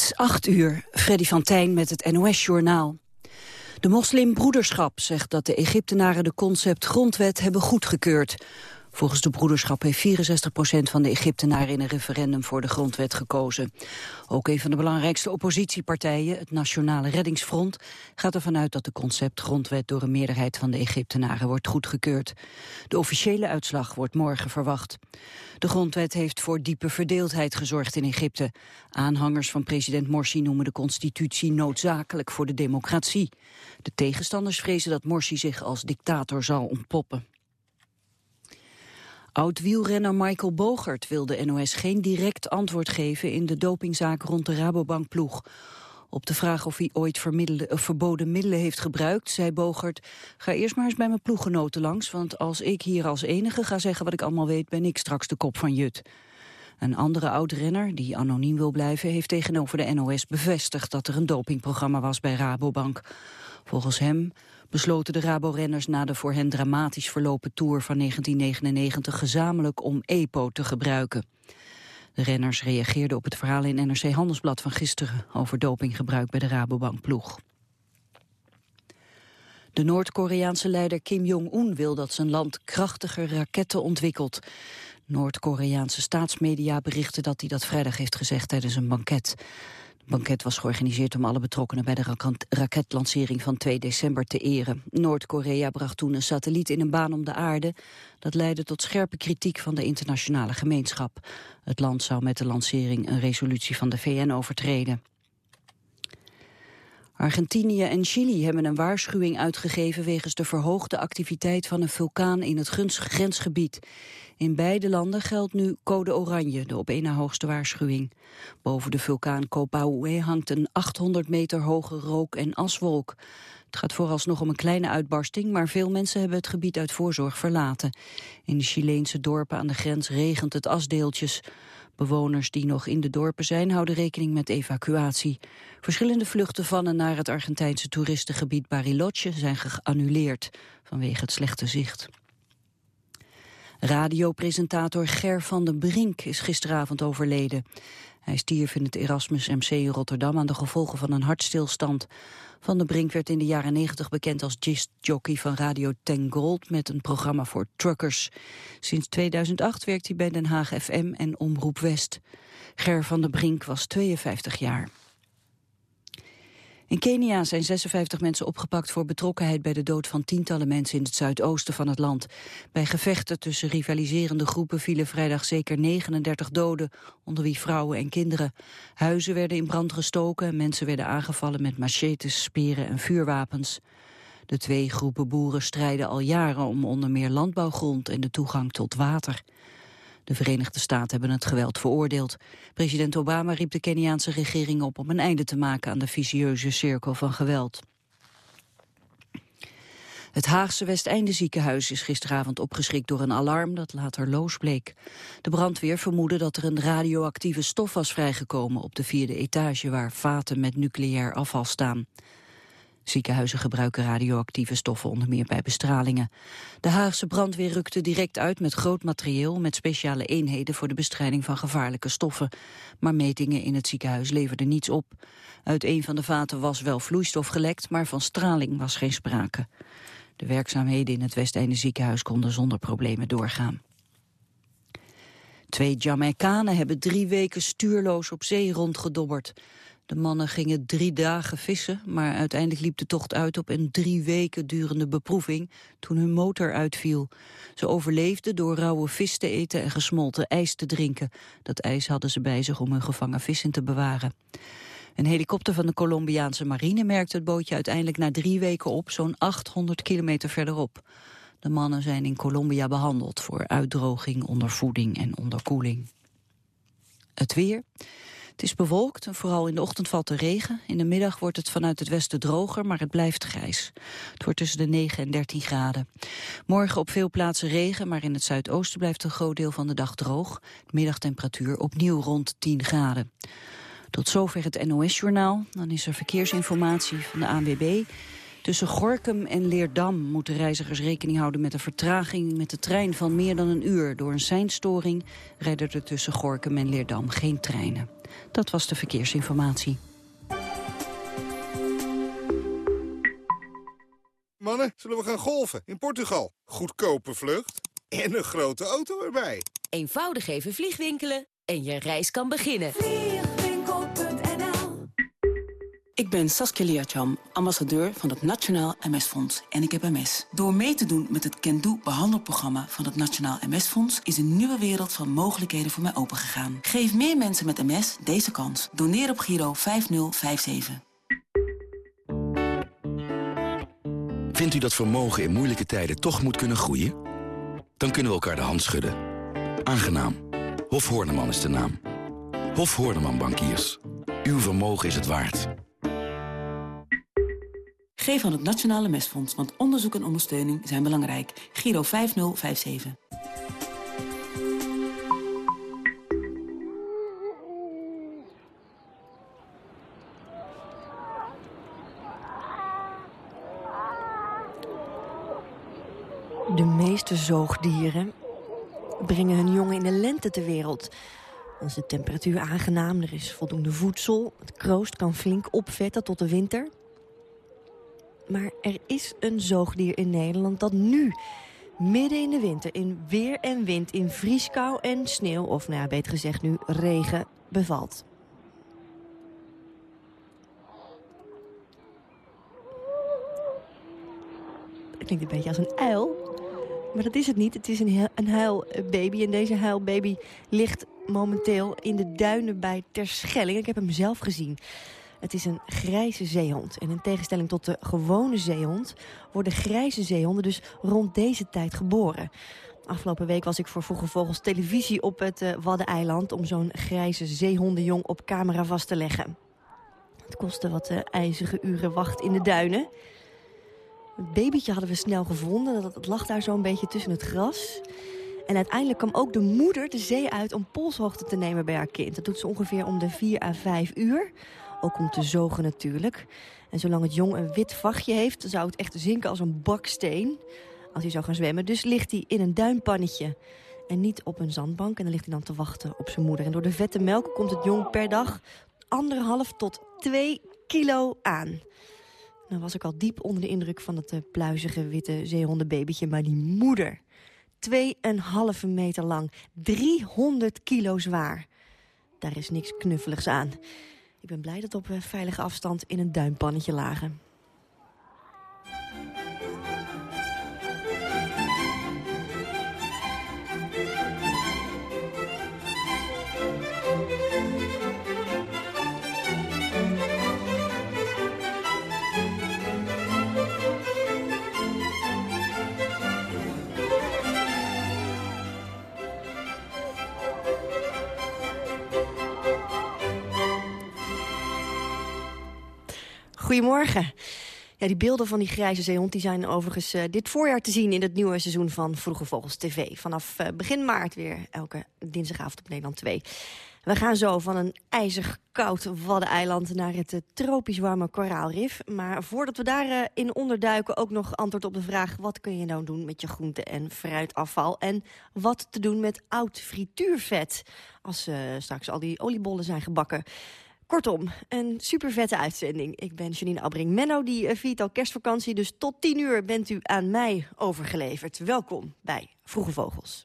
Het is acht uur, Freddy van Tijn met het NOS-journaal. De moslimbroederschap zegt dat de Egyptenaren de concept grondwet hebben goedgekeurd. Volgens de broederschap heeft 64 procent van de Egyptenaren in een referendum voor de grondwet gekozen. Ook een van de belangrijkste oppositiepartijen, het Nationale Reddingsfront, gaat ervan uit dat de concept grondwet door een meerderheid van de Egyptenaren wordt goedgekeurd. De officiële uitslag wordt morgen verwacht. De grondwet heeft voor diepe verdeeldheid gezorgd in Egypte. Aanhangers van president Morsi noemen de constitutie noodzakelijk voor de democratie. De tegenstanders vrezen dat Morsi zich als dictator zal ontpoppen. Oud-wielrenner Michael Bogert wil de NOS geen direct antwoord geven in de dopingzaak rond de Rabobank-ploeg. Op de vraag of hij ooit verboden middelen heeft gebruikt, zei Bogert... ga eerst maar eens bij mijn ploeggenoten langs, want als ik hier als enige ga zeggen wat ik allemaal weet... ben ik straks de kop van Jut. Een andere oud-renner, die anoniem wil blijven, heeft tegenover de NOS bevestigd... dat er een dopingprogramma was bij Rabobank. Volgens hem besloten de Rabo-renners na de voor hen dramatisch verlopen Tour van 1999 gezamenlijk om EPO te gebruiken. De renners reageerden op het verhaal in NRC Handelsblad van gisteren over dopinggebruik bij de Rabobank-ploeg. De Noord-Koreaanse leider Kim Jong-un wil dat zijn land krachtiger raketten ontwikkelt. Noord-Koreaanse staatsmedia berichten dat hij dat vrijdag heeft gezegd tijdens een banket banket was georganiseerd om alle betrokkenen bij de raketlancering van 2 december te eren. Noord-Korea bracht toen een satelliet in een baan om de aarde. Dat leidde tot scherpe kritiek van de internationale gemeenschap. Het land zou met de lancering een resolutie van de VN overtreden. Argentinië en Chili hebben een waarschuwing uitgegeven wegens de verhoogde activiteit van een vulkaan in het grensgebied. In beide landen geldt nu code oranje, de op één na hoogste waarschuwing. Boven de vulkaan Copaue hangt een 800 meter hoge rook- en aswolk. Het gaat vooralsnog om een kleine uitbarsting, maar veel mensen hebben het gebied uit voorzorg verlaten. In de Chileense dorpen aan de grens regent het asdeeltjes. Bewoners die nog in de dorpen zijn houden rekening met evacuatie. Verschillende vluchten van en naar het Argentijnse toeristengebied Bariloche zijn geannuleerd vanwege het slechte zicht. Radiopresentator Ger van den Brink is gisteravond overleden. Hij stierf in het Erasmus MC Rotterdam aan de gevolgen van een hartstilstand. Van den Brink werd in de jaren 90 bekend als jockey van Radio Ten Gold met een programma voor truckers. Sinds 2008 werkt hij bij Den Haag FM en Omroep West. Ger van den Brink was 52 jaar. In Kenia zijn 56 mensen opgepakt voor betrokkenheid bij de dood van tientallen mensen in het zuidoosten van het land. Bij gevechten tussen rivaliserende groepen vielen vrijdag zeker 39 doden, onder wie vrouwen en kinderen. Huizen werden in brand gestoken en mensen werden aangevallen met machetes, speren en vuurwapens. De twee groepen boeren strijden al jaren om onder meer landbouwgrond en de toegang tot water. De Verenigde Staten hebben het geweld veroordeeld. President Obama riep de Keniaanse regering op om een einde te maken aan de vicieuze cirkel van geweld. Het Haagse Westeinde ziekenhuis is gisteravond opgeschrikt door een alarm dat later loos bleek. De brandweer vermoedde dat er een radioactieve stof was vrijgekomen op de vierde etage waar vaten met nucleair afval staan. Ziekenhuizen gebruiken radioactieve stoffen onder meer bij bestralingen. De Haagse brandweer rukte direct uit met groot materieel... met speciale eenheden voor de bestrijding van gevaarlijke stoffen. Maar metingen in het ziekenhuis leverden niets op. Uit een van de vaten was wel vloeistof gelekt... maar van straling was geen sprake. De werkzaamheden in het Westeinde ziekenhuis konden zonder problemen doorgaan. Twee Jamaicanen hebben drie weken stuurloos op zee rondgedobberd. De mannen gingen drie dagen vissen, maar uiteindelijk liep de tocht uit op een drie weken durende beproeving toen hun motor uitviel. Ze overleefden door rauwe vis te eten en gesmolten ijs te drinken. Dat ijs hadden ze bij zich om hun gevangen vissen te bewaren. Een helikopter van de Colombiaanse marine merkte het bootje uiteindelijk na drie weken op, zo'n 800 kilometer verderop. De mannen zijn in Colombia behandeld voor uitdroging, ondervoeding en onderkoeling. Het weer. Het is bewolkt en vooral in de ochtend valt de regen. In de middag wordt het vanuit het westen droger, maar het blijft grijs. Het wordt tussen de 9 en 13 graden. Morgen op veel plaatsen regen, maar in het zuidoosten blijft een groot deel van de dag droog. De middagtemperatuur opnieuw rond 10 graden. Tot zover het NOS-journaal. Dan is er verkeersinformatie van de ANWB. Tussen Gorkum en Leerdam moeten reizigers rekening houden met een vertraging met de trein van meer dan een uur. Door een seinstoring rijden er tussen Gorkum en Leerdam geen treinen. Dat was de verkeersinformatie. Mannen, zullen we gaan golven in Portugal? Goedkope vlucht en een grote auto erbij. Eenvoudig even vliegwinkelen en je reis kan beginnen. Ik ben Saskia Liacham, ambassadeur van het Nationaal MS-fonds en ik heb MS. Door mee te doen met het Can behandelprogramma van het Nationaal MS-fonds... is een nieuwe wereld van mogelijkheden voor mij opengegaan. Geef meer mensen met MS deze kans. Doneer op Giro 5057. Vindt u dat vermogen in moeilijke tijden toch moet kunnen groeien? Dan kunnen we elkaar de hand schudden. Aangenaam. Hof Horneman is de naam. Hof Horneman Bankiers. Uw vermogen is het waard. Aan het Nationale MS-fonds, want onderzoek en ondersteuning zijn belangrijk. Giro 5057. De meeste zoogdieren brengen hun jongen in de lente ter wereld. Is de temperatuur aangenaam, er is voldoende voedsel. Het kroost kan flink opvetten tot de winter. Maar er is een zoogdier in Nederland dat nu, midden in de winter... in weer en wind, in vrieskou en sneeuw... of nou beter gezegd nu regen, bevalt. Het klinkt een beetje als een uil. Maar dat is het niet. Het is een, een huilbaby. En deze huilbaby ligt momenteel in de duinen bij Terschelling. Ik heb hem zelf gezien. Het is een grijze zeehond. En in tegenstelling tot de gewone zeehond... worden grijze zeehonden dus rond deze tijd geboren. Afgelopen week was ik voor Vroege Vogels televisie op het uh, Waddeneiland... om zo'n grijze zeehondenjong op camera vast te leggen. Het kostte wat uh, ijzige uren wacht in de duinen. Het babytje hadden we snel gevonden. Dat, dat lag daar zo'n beetje tussen het gras. En uiteindelijk kwam ook de moeder de zee uit om polshoogte te nemen bij haar kind. Dat doet ze ongeveer om de 4 à 5 uur. Ook om te zogen natuurlijk. En zolang het jong een wit vachtje heeft, zou het echt zinken als een baksteen. Als hij zou gaan zwemmen. Dus ligt hij in een duimpannetje. En niet op een zandbank. En dan ligt hij dan te wachten op zijn moeder. En door de vette melk komt het jong per dag anderhalf tot 2 kilo aan. Nou was ik al diep onder de indruk van het uh, pluizige witte zeehondenbabytje. Maar die moeder, 2,5 meter lang, 300 kilo zwaar. Daar is niks knuffeligs aan. Ik ben blij dat op veilige afstand in een duimpannetje lagen. Goedemorgen. Ja, die beelden van die grijze zeehond die zijn overigens uh, dit voorjaar te zien... in het nieuwe seizoen van Vroege Vogels TV. Vanaf uh, begin maart weer elke dinsdagavond op Nederland 2. We gaan zo van een ijzig koud waddeneiland naar het uh, tropisch warme koraalrif. Maar voordat we daarin in onderduiken ook nog antwoord op de vraag... wat kun je nou doen met je groente- en fruitafval? En wat te doen met oud frituurvet als straks al die oliebollen zijn gebakken? Kortom, een super vette uitzending. Ik ben Janine Abbring. Menno die viert al kerstvakantie, dus tot 10 uur bent u aan mij overgeleverd. Welkom bij Vroege Vogels.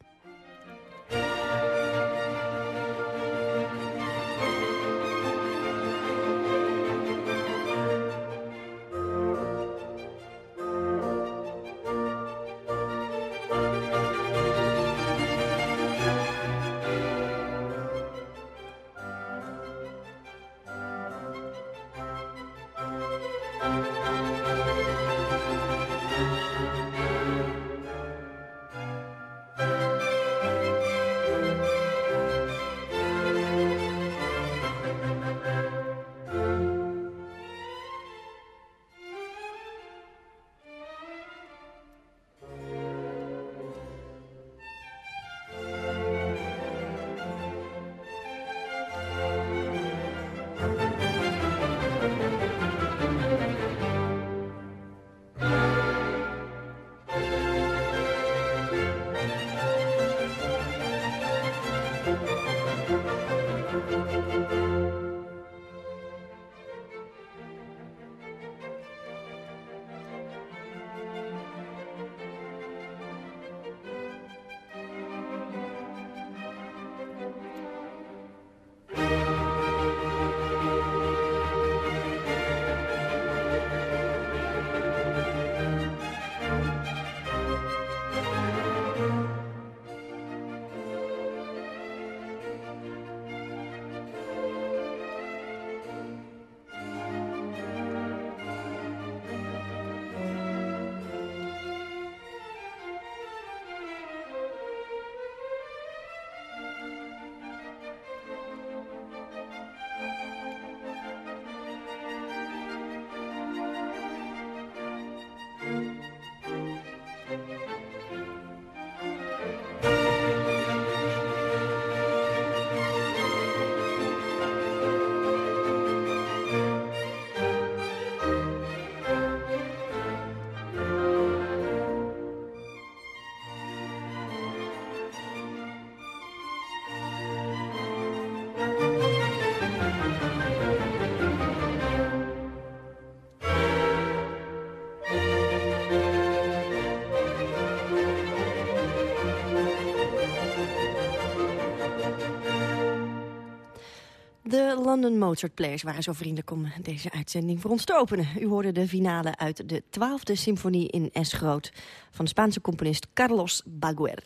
London Mozart Players waren zo vriendelijk om deze uitzending voor ons te openen. U hoorde de finale uit de 12e symfonie in S groot van de Spaanse componist Carlos Baguer.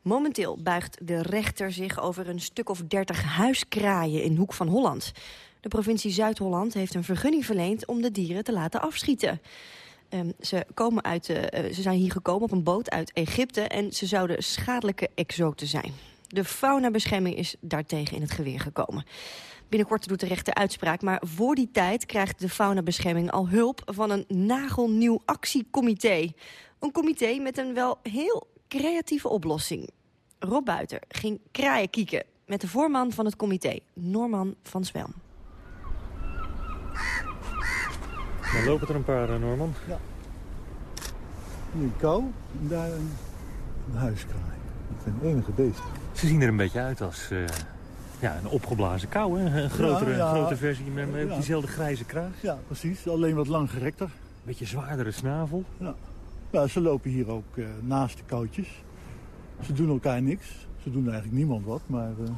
Momenteel buigt de rechter zich over een stuk of dertig huiskraaien in Hoek van Holland. De provincie Zuid-Holland heeft een vergunning verleend om de dieren te laten afschieten. Um, ze, komen uit, uh, ze zijn hier gekomen op een boot uit Egypte en ze zouden schadelijke exoten zijn. De faunabescherming is daartegen in het geweer gekomen. Binnenkort doet de rechter uitspraak, maar voor die tijd krijgt de faunabescherming al hulp van een nagelnieuw actiecomité. Een comité met een wel heel creatieve oplossing. Rob Buiter ging kraaien kieken met de voorman van het comité, Norman van Zwelm. Dan lopen er een paar, eh, Norman. Ja. Hier een kou en daar een, een huiskraai. Dat zijn enige beesten. Ze zien er een beetje uit als uh, ja, een opgeblazen kou, hè? Een grotere, ja, ja, grote versie met, met diezelfde grijze kraag. Ja, precies. Alleen wat langgerekter. Beetje zwaardere snavel. Ja. ja ze lopen hier ook uh, naast de koutjes. Ze doen elkaar niks. Ze doen eigenlijk niemand wat, maar... Uh...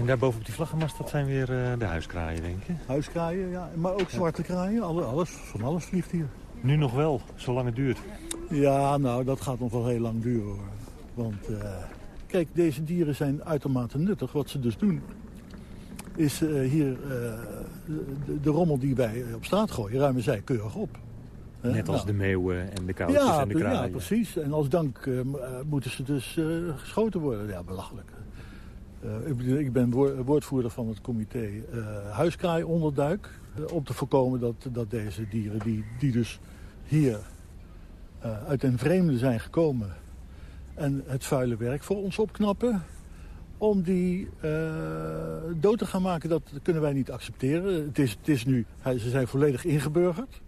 En daarboven op die vlaggenmast, dat zijn weer uh, de huiskraaien, denk je? Huiskraaien, ja. Maar ook zwarte kraaien. Alle, alles, van alles vliegt hier. Nu nog wel, zolang het duurt. Ja, nou, dat gaat nog wel heel lang duren, hoor. Want, kijk, deze dieren zijn uitermate nuttig. Wat ze dus doen, is uh, hier de, de, rommel die wij op straat gooien, ruimen zij keurig op. Net als nou. de meeuwen en de koudjes ja, en de kraaien. Ja, precies. En als dank uh, moeten ze dus geschoten worden. Ja, belachelijk. Ik ben woordvoerder van het comité Huiskraai onderduik. om te voorkomen dat, dat deze dieren, die, die dus hier uit een vreemde zijn gekomen... en het vuile werk voor ons opknappen... om die dood te gaan maken, dat kunnen wij niet accepteren. Het is, het is nu, ze zijn volledig ingeburgerd...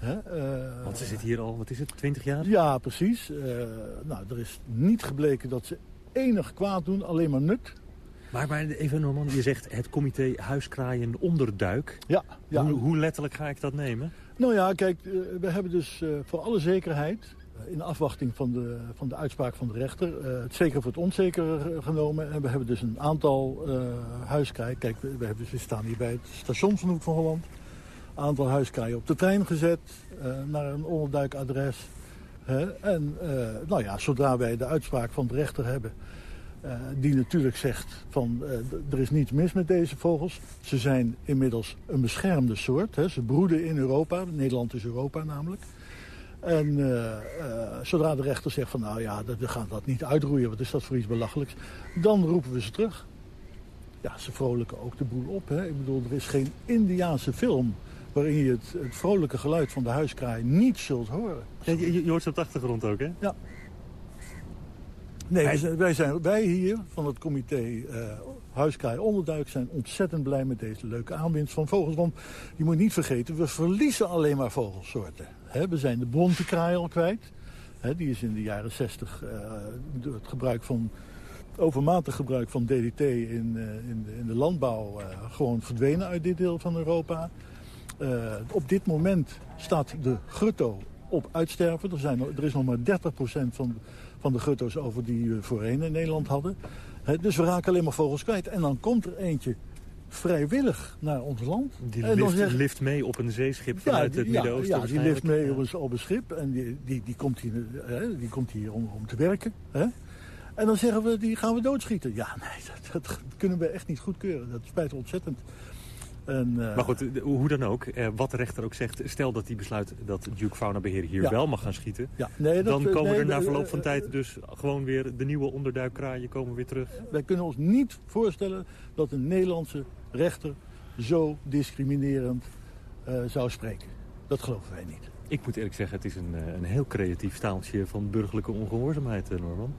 Hè? Uh, Want ze zitten hier al, wat is het, 20 jaar? Ja, precies. Uh, nou, er is niet gebleken dat ze enig kwaad doen, alleen maar nut. Maar, maar even Norman, je zegt het comité Huiskraaien Onderduik. Ja. ja. Hoe, hoe, letterlijk ga ik dat nemen? Nou ja, kijk, uh, we hebben dus voor alle zekerheid... in afwachting van de, van de uitspraak van de rechter... het zeker voor het onzeker genomen. En we hebben dus een aantal huiskraaien... Kijk, we, hebben, dus, we staan hier bij het station van Hoek van Holland aantal huiskraaien op de trein gezet uh, naar een onderduikadres. Uh, en uh, nou ja, zodra wij de uitspraak van de rechter hebben... die natuurlijk zegt van er is niets mis met deze vogels. Ze zijn inmiddels een beschermde soort. Hè. Ze broeden in Europa. Nederland is Europa namelijk. En zodra de rechter zegt van nou ja, we gaan dat niet uitroeien. Wat is dat voor iets belachelijks? Dan roepen we ze terug. Ja, ze vrolijken ook de boel op. Hè. Ik bedoel, er is geen Indiaanse film waarin je het, het, vrolijke geluid van de huiskraai niet zult horen. Ja, je, je, hoort ze op de achtergrond ook, hè? Ja. Nee, wij zijn, wij, zijn, wij hier van het comité uh, Huiskraai Onderduik zijn ontzettend blij met deze leuke aanwinst van vogels. Want je moet niet vergeten, we verliezen alleen maar vogelsoorten. We zijn de bonte kraai al kwijt. Die is in de jaren 60 uh, door het gebruik van overmatig gebruik van DDT in, uh, in, de, in, de, landbouw gewoon verdwenen uit dit deel van Europa. Op dit moment staat de grutto op uitsterven. Er, zijn, er is nog maar 30% van, van de grutto's over die we voorheen in Nederland hadden. Dus we raken alleen maar vogels kwijt. En dan komt er eentje vrijwillig naar ons land. Die en lift, zegt, lift mee op een zeeschip vanuit het Midden-Oosten? Ja, die lift mee op een, op een schip en die, die, die komt hier, hè, die komt hier om, om te werken. Hè? En dan zeggen we, die gaan we doodschieten. Ja, nee, dat, dat kunnen we echt niet goedkeuren. Dat spijt ontzettend. En, uh, maar goed, hoe dan ook, eh, wat de rechter ook zegt... stel dat hij besluit dat Duke Fauna Beheer hier ja. wel mag gaan schieten... Ja. Nee, dat, dan komen nee, er na verloop uh, van tijd dus gewoon weer de nieuwe onderduikkraaien komen weer terug. Wij kunnen ons niet voorstellen dat een Nederlandse rechter zo discriminerend zou spreken. Dat geloven wij niet. Ik moet eerlijk zeggen, het is een, een heel creatief staaltje van burgerlijke ongehoorzaamheid, Norman.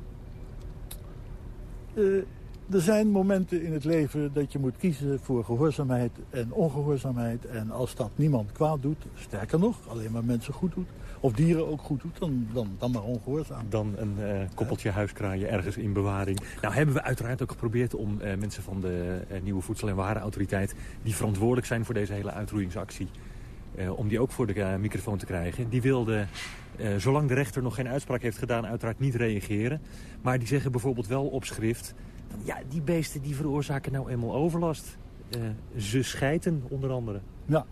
Er zijn momenten in het leven dat je moet kiezen voor gehoorzaamheid en ongehoorzaamheid. En als dat niemand kwaad doet, sterker nog, alleen maar mensen goed doet... of dieren ook goed doet, dan, dan, dan maar ongehoorzaam. Dan een uh, koppeltje ja. huiskraaien ergens in bewaring. Nou hebben we uiteraard ook geprobeerd om uh, mensen van de uh, Nieuwe Voedsel- en Warenautoriteit... die verantwoordelijk zijn voor deze hele uitroeiingsactie... om die ook voor de microfoon te krijgen. Die wilden... Uh, zolang de rechter nog geen uitspraak heeft gedaan, uiteraard niet reageren. Maar die zeggen bijvoorbeeld wel op schrift Ja, die beesten die veroorzaken nou eenmaal overlast. Uh, ze schijten onder andere. Ja,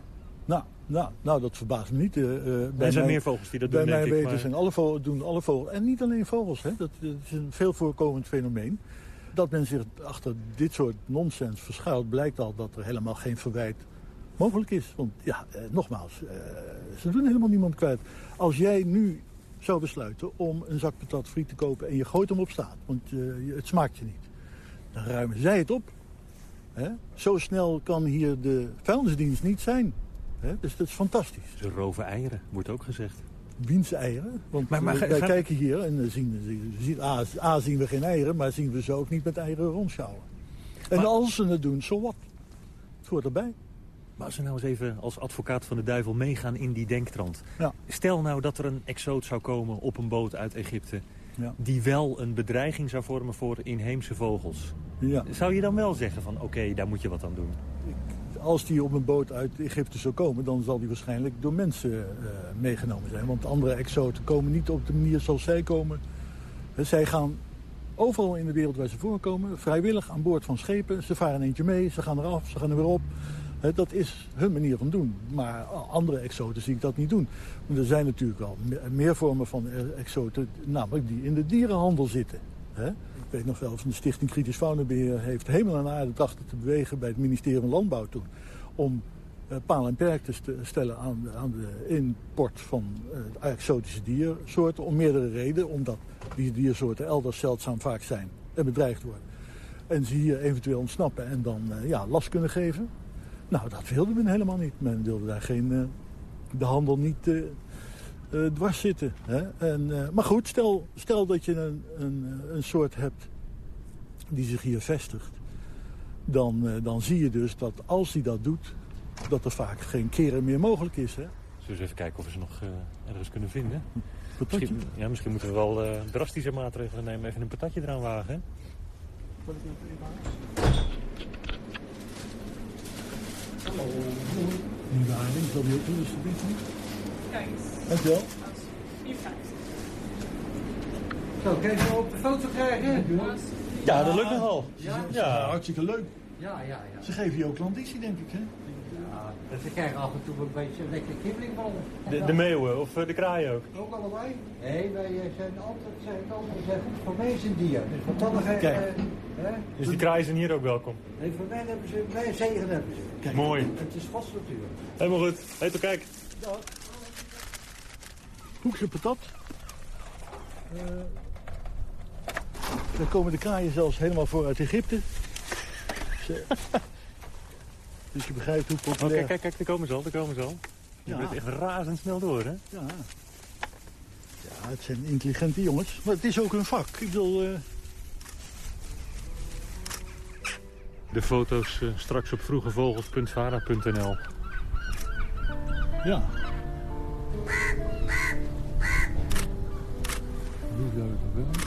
nou, nou, nou dat verbaast me niet. Uh, er zijn mij, meer vogels die dat doen, Bij mij weten maar... zijn alle vogels, doen alle vogels. En niet alleen vogels, hè, dat, dat is een veel voorkomend fenomeen. Dat men zich achter dit soort nonsens verschuilt... blijkt al dat er helemaal geen verwijt mogelijk is. Want ja, eh, nogmaals, eh, ze doen helemaal niemand kwijt. Als jij nu zou besluiten om een zak patat friet te kopen... en je gooit hem op straat, want uh, het smaakt je niet... dan ruimen zij het op. Zo snel kan hier de vuilnisdienst niet zijn. Dus dat is fantastisch. Ze roven eieren, wordt ook gezegd. Wiens eieren? Want maar, maar, wij kijken hier en zien, zien, A, A, zien we geen eieren... maar zien we ze ook niet met eieren rondschouwen. En maar, als ze het doen, zo so wat. Het hoort erbij. Maar als we nou eens even als advocaat van de duivel meegaan in die denktrand. Ja. Stel nou dat er een exoot zou komen op een boot uit Egypte... Ja. die wel een bedreiging zou vormen voor inheemse vogels. Ja. Zou je dan wel zeggen van oké, daar moet je wat aan doen? Als die op een boot uit Egypte zou komen... dan zal die waarschijnlijk door mensen uh, meegenomen zijn. Want andere exoten komen niet op de manier zoals zij komen. Zij gaan overal in de wereld waar ze voorkomen... vrijwillig aan boord van schepen. Ze varen eentje mee, ze gaan eraf, ze gaan er weer op dat is hun manier van doen. Maar andere exoten zie ik dat niet doen. Want er zijn natuurlijk wel meer vormen van exoten, namelijk die in de dierenhandel zitten. Ik weet nog wel van de Stichting Kritisch Faunabeheer heeft hemel en aarde trachten te bewegen bij het ministerie van Landbouw toen. Om uh, paal en perk te stellen aan de, import van uh, exotische diersoorten. Om meerdere redenen. Omdat die diersoorten elders zeldzaam vaak zijn en bedreigd worden. En ze hier eventueel ontsnappen en dan uh, ja, last kunnen geven. Nou, dat wilde men helemaal niet. Men wilde daar geen, uh, de handel niet uh, uh, dwars zitten. Hè? En, maar goed, stel, stel dat je een, een, een soort hebt die zich hier vestigt. Dan, dan zie je dus dat als hij dat doet, dat er vaak geen keren meer mogelijk is. Hè? Zullen we eens even kijken of we ze nog ergens kunnen vinden? Misschien, ja, misschien moeten we wel drastische maatregelen nemen. Even een patatje eraan wagen. Hè? Nieuwe aarding, zal die ook doen, alsjeblieft? Kijk eens. Dankjewel. 4,50. Zo, kan je op de foto krijgen? Ja, dat lukt nogal. Ja, ja. hartstikke leuk. Ja, ja, ja. Ze geven je ook klanditie, denk ik, hè? Ja, ze krijgen af en toe een beetje lekker kibbeling van. De, de meeuwen of de kraaien ook? Ook allebei? Nee, wij zijn altijd, zijn altijd zijn goed voor mensen dier. Dus wat dan nog Kijk. Hè? Dus die kraaien zijn hier ook welkom? Nee, voor mij hebben ze, wij zegen hebben ze. Kijk. Mooi. Het is vast natuurlijk. Helemaal goed. Hé, toch kijk. Hoekse patat. Uh, dan komen de kraaien zelfs helemaal voor uit Egypte. Ze- dus je begrijpt hoe Oh, populair... kijk, kijk, kijk, daar komen ze al, daar komen ze al. Je Ja. bent echt razendsnel door, hè? Ja. ja, het zijn intelligente jongens. Maar het is ook een vak. Ik bedoel... eh, De foto's eh, straks op vroegevogels.vara.nl. ja. Zou wel.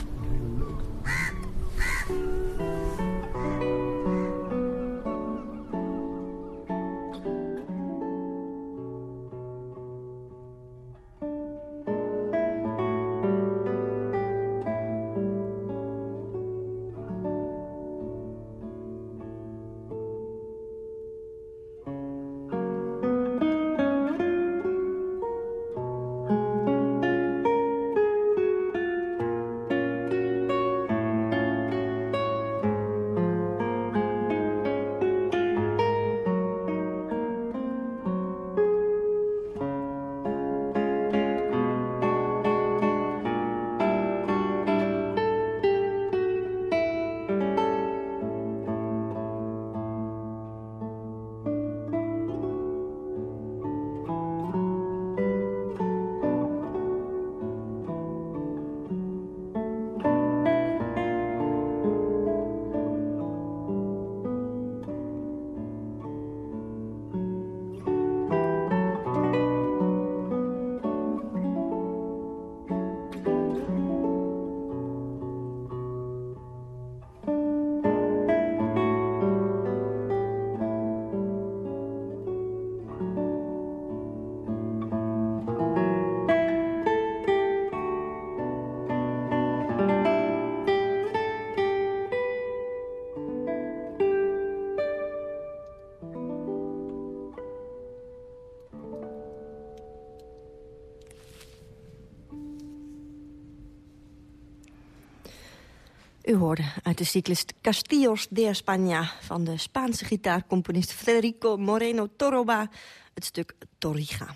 U hoorde uit de cyclist Castillos de España... van de Spaanse gitaarcomponist Federico Moreno Toroba... het stuk Torrija.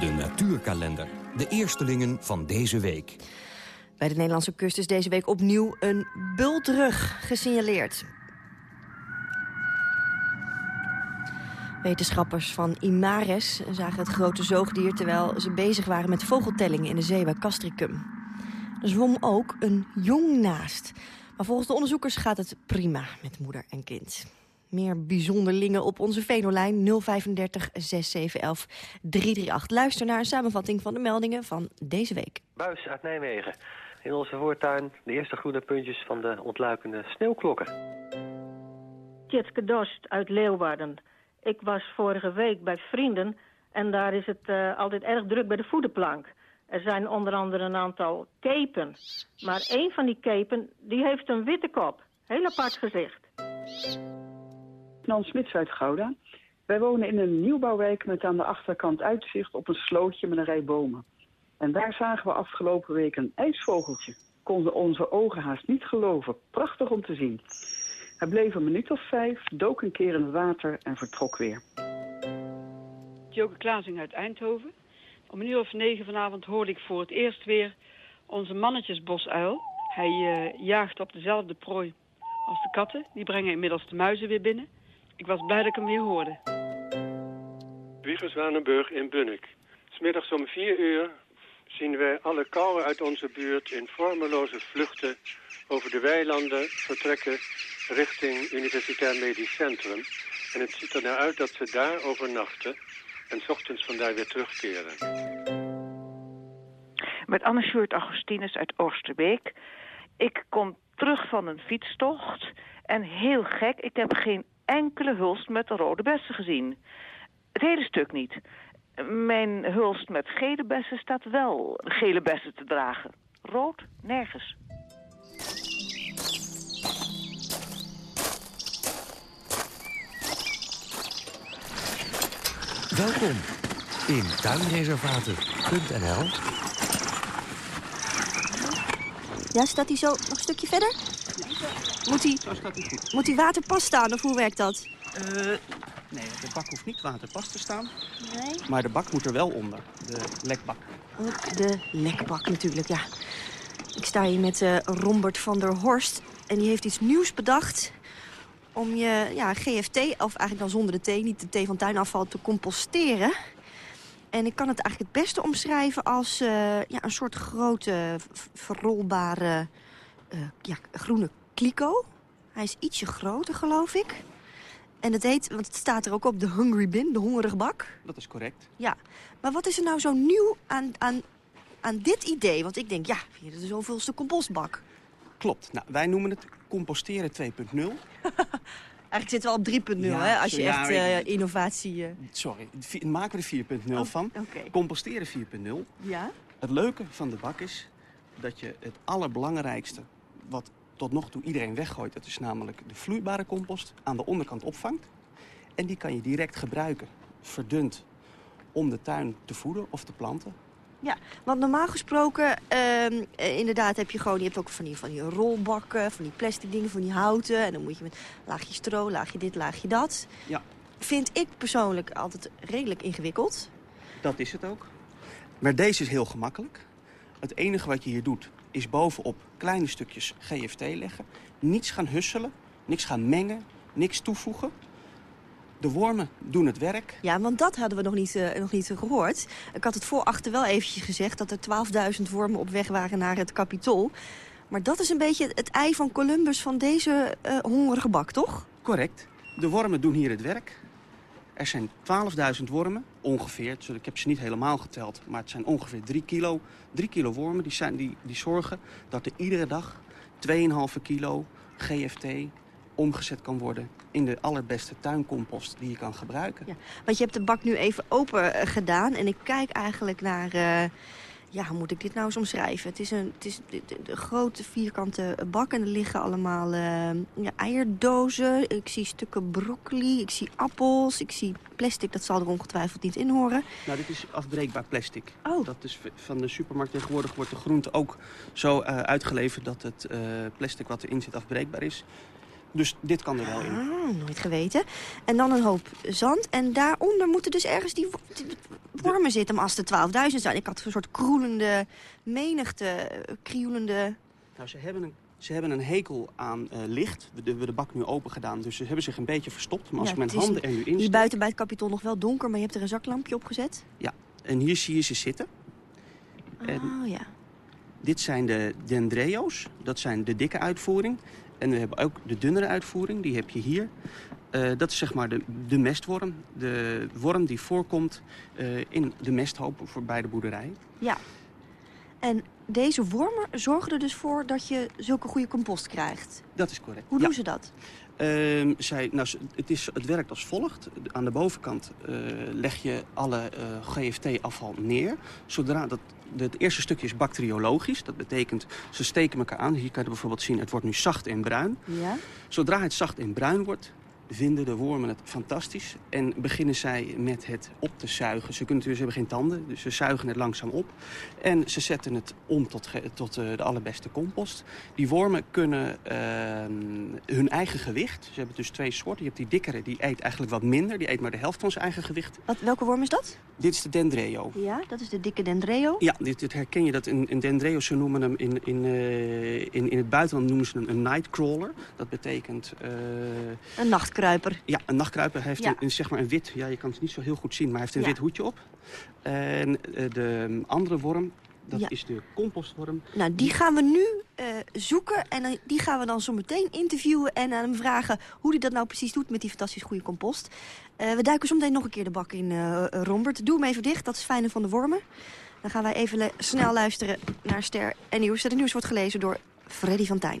De natuurkalender. De eerstelingen van deze week. Bij de Nederlandse kust is deze week opnieuw een bultrug gesignaleerd. Wetenschappers van Imares zagen het grote zoogdier... terwijl ze bezig waren met vogeltellingen in de zee bij Castricum. Zwom ook een jong naast. Maar volgens de onderzoekers gaat het prima met moeder en kind. Meer bijzonderlingen op onze Venolijn 035 6711 338. Luister naar een samenvatting van de meldingen van deze week. Buis uit Nijmegen. In onze voortuin de eerste groene puntjes van de ontluikende sneeuwklokken. Tjitske Dost uit Leeuwarden. Ik was vorige week bij vrienden en daar is het uh, altijd erg druk bij de voederplank. Er zijn onder andere een aantal kepen. Maar één van die kepen die heeft een witte kop. Heel apart gezicht. Nan Smits uit Gouda. Wij wonen in een nieuwbouwwijk met aan de achterkant uitzicht op een slootje met een rij bomen. En daar zagen we afgelopen week een ijsvogeltje. Konden onze ogen haast niet geloven. Prachtig om te zien. Hij bleef een minuut of vijf, dook een keer in het water en vertrok weer. Joke Klaasing uit Eindhoven. Om een uur of negen vanavond hoorde ik voor het eerst weer onze mannetjesbosuil. Hij uh, jaagt op dezelfde prooi als de katten. Die brengen inmiddels de muizen weer binnen. Ik was blij dat ik hem weer hoorde. Wieger Zwanenburg in Bunnik. Smiddags om vier uur zien wij alle kauwen uit onze buurt in vormeloze vluchten over de weilanden vertrekken richting Universitair Medisch Centrum. En het ziet er naar uit dat ze daar overnachten en s ochtends vandaar weer terugkeren. Met Anne Sjoerd Augustinus uit Oosterbeek. Ik kom terug van een fietstocht en heel gek, ik heb geen enkele hulst met de rode bessen gezien. Het hele stuk niet. Mijn hulst met gele bessen staat wel gele bessen te dragen. Rood, nergens. Welkom in tuinreservaten.nl. Ja, staat hij zo nog een stukje verder? Moet hij, moet hij waterpas staan of hoe werkt dat? Uh, nee, de bak hoeft niet waterpas te staan. Nee? Maar de bak moet er wel onder, de lekbak. De lekbak natuurlijk, ja. Ik sta hier met uh, Rombert van der Horst. En die heeft iets nieuws bedacht om je ja, GFT, of eigenlijk dan zonder de thee, niet de thee van tuinafval, te composteren. En ik kan het eigenlijk het beste omschrijven als uh, ja, een soort grote, verrolbare uh, ja, groene kliko. Hij is ietsje groter, geloof ik. En het heet, want het staat er ook op, de Hungry Bin, de hongerige bak. Dat is correct. Ja, maar wat is er nou zo nieuw aan, aan, aan dit idee? Want ik denk, ja, hier is de zoveelste compostbak. Klopt. Nou, wij noemen het composteren 2.0. Eigenlijk zitten we op 3.0, ja, hè? Als je ja, echt uh, innovatie... Uh... Sorry, maken we er 4.0 oh, van. Okay. Composteren 4.0. Ja? Het leuke van de bak is dat je het allerbelangrijkste... wat tot nog toe iedereen weggooit, dat is namelijk de vloeibare compost... aan de onderkant opvangt. En die kan je direct gebruiken, verdund, om de tuin te voeden of te planten. Ja, want normaal gesproken, uh, inderdaad heb je gewoon... je hebt ook van die, van die rolbakken, van die plastic dingen, van die houten... en dan moet je met laagje stro, laagje dit, laagje dat. Ja. Vind ik persoonlijk altijd redelijk ingewikkeld. Dat is het ook. Maar deze is heel gemakkelijk. Het enige wat je hier doet, is bovenop kleine stukjes GFT leggen. Niets gaan husselen, niks gaan mengen, niks toevoegen. De wormen doen het werk. Ja, want dat hadden we nog niet, uh, nog niet gehoord. Ik had het voorachter wel eventjes gezegd... dat er 12.000 wormen op weg waren naar het kapitol. Maar dat is een beetje het ei van Columbus van deze uh, hongerige bak, toch? Correct. De wormen doen hier het werk. Er zijn 12.000 wormen, ongeveer. Ik heb ze niet helemaal geteld, maar het zijn ongeveer 3 kilo. 3 kilo wormen die, zijn, die, die zorgen dat er iedere dag 2,5 kilo GFT omgezet kan worden in de allerbeste tuincompost die je kan gebruiken. Ja, want je hebt de bak nu even open uh, gedaan en ik kijk eigenlijk naar, uh, ja, hoe moet ik dit nou eens omschrijven? Het is een, het is een grote vierkante bak en er liggen allemaal uh, ja, eierdozen. Ik zie stukken broccoli, ik zie appels, ik zie plastic. Dat zal er ongetwijfeld niet in horen. Nou, dit is afbreekbaar plastic. Oh. Dat is van de supermarkt tegenwoordig wordt de groente ook zo uh, uitgeleverd... dat het plastic wat erin zit afbreekbaar is. Dus dit kan er wel in. Ah, nooit geweten. En dan een hoop zand. En daaronder moeten dus ergens die, wormen zitten. Maar als er 12.000 zijn. Ik had een soort kroelende menigte, krioelende... Nou, ze hebben een, ze hebben een hekel aan uh, licht. We hebben de bak nu open gedaan, dus ze hebben zich een beetje verstopt. Maar als ja, ik mijn handen er nu in Hier buiten bij het kapitol nog wel donker, maar je hebt er een zaklampje op gezet. Ja, en hier zie je ze zitten. En oh, ja. Dit zijn de dendreo's. Dat zijn de dikke uitvoering. En we hebben ook de dunnere uitvoering, die heb je hier. Uh, dat is zeg maar de, de mestworm. De worm die voorkomt uh, in de mesthoop voor beide boerderijen. Ja. En deze wormen zorgen er dus voor dat je zulke goede compost krijgt? Dat is correct. Hoe ja. doen ze dat? Uh, zij, nou, het, is, het werkt als volgt. Aan de bovenkant uh, leg je alle uh, GFT-afval neer. Zodra dat, het eerste stukje is bacteriologisch. Dat betekent, ze steken elkaar aan. Hier kan je bijvoorbeeld zien, het wordt nu zacht en bruin. Ja. Zodra het zacht en bruin wordt, vinden de wormen het fantastisch. En beginnen zij met het op te zuigen. Ze, kunnen, ze hebben geen tanden, dus ze zuigen het langzaam op. En ze zetten het om tot, tot uh, de allerbeste compost. Die wormen kunnen uh, hun eigen gewicht... Ze hebben dus twee soorten. Je hebt die dikkere, die eet eigenlijk wat minder. Die eet maar de helft van zijn eigen gewicht. Wat, welke worm is dat? Dit is de dendreo. Ja, dat is de dikke dendreo? Ja, dit, dit herken je dat in, in dendreo. Ze noemen hem in, in, uh, in, in het buitenland noemen ze hem een nightcrawler. Dat betekent... een nacht nachtkruiper. Ja, een nachtkruiper heeft ja. een, zeg maar een wit... Ja, je kan het niet zo heel goed zien, maar hij heeft een ja. wit hoedje op. En uh, de andere worm, dat ja. is de compostworm. Nou, die gaan we nu uh, zoeken en uh, die gaan we dan zo meteen interviewen... en aan hem vragen hoe hij dat nou precies doet met die fantastisch goede compost. we duiken zo meteen nog een keer de bak in, Rombert. Doe hem even dicht, dat is fijne van de wormen. Dan gaan wij even snel luisteren naar Ster en Nieuws. Het nieuws wordt gelezen door Freddy van Tijn.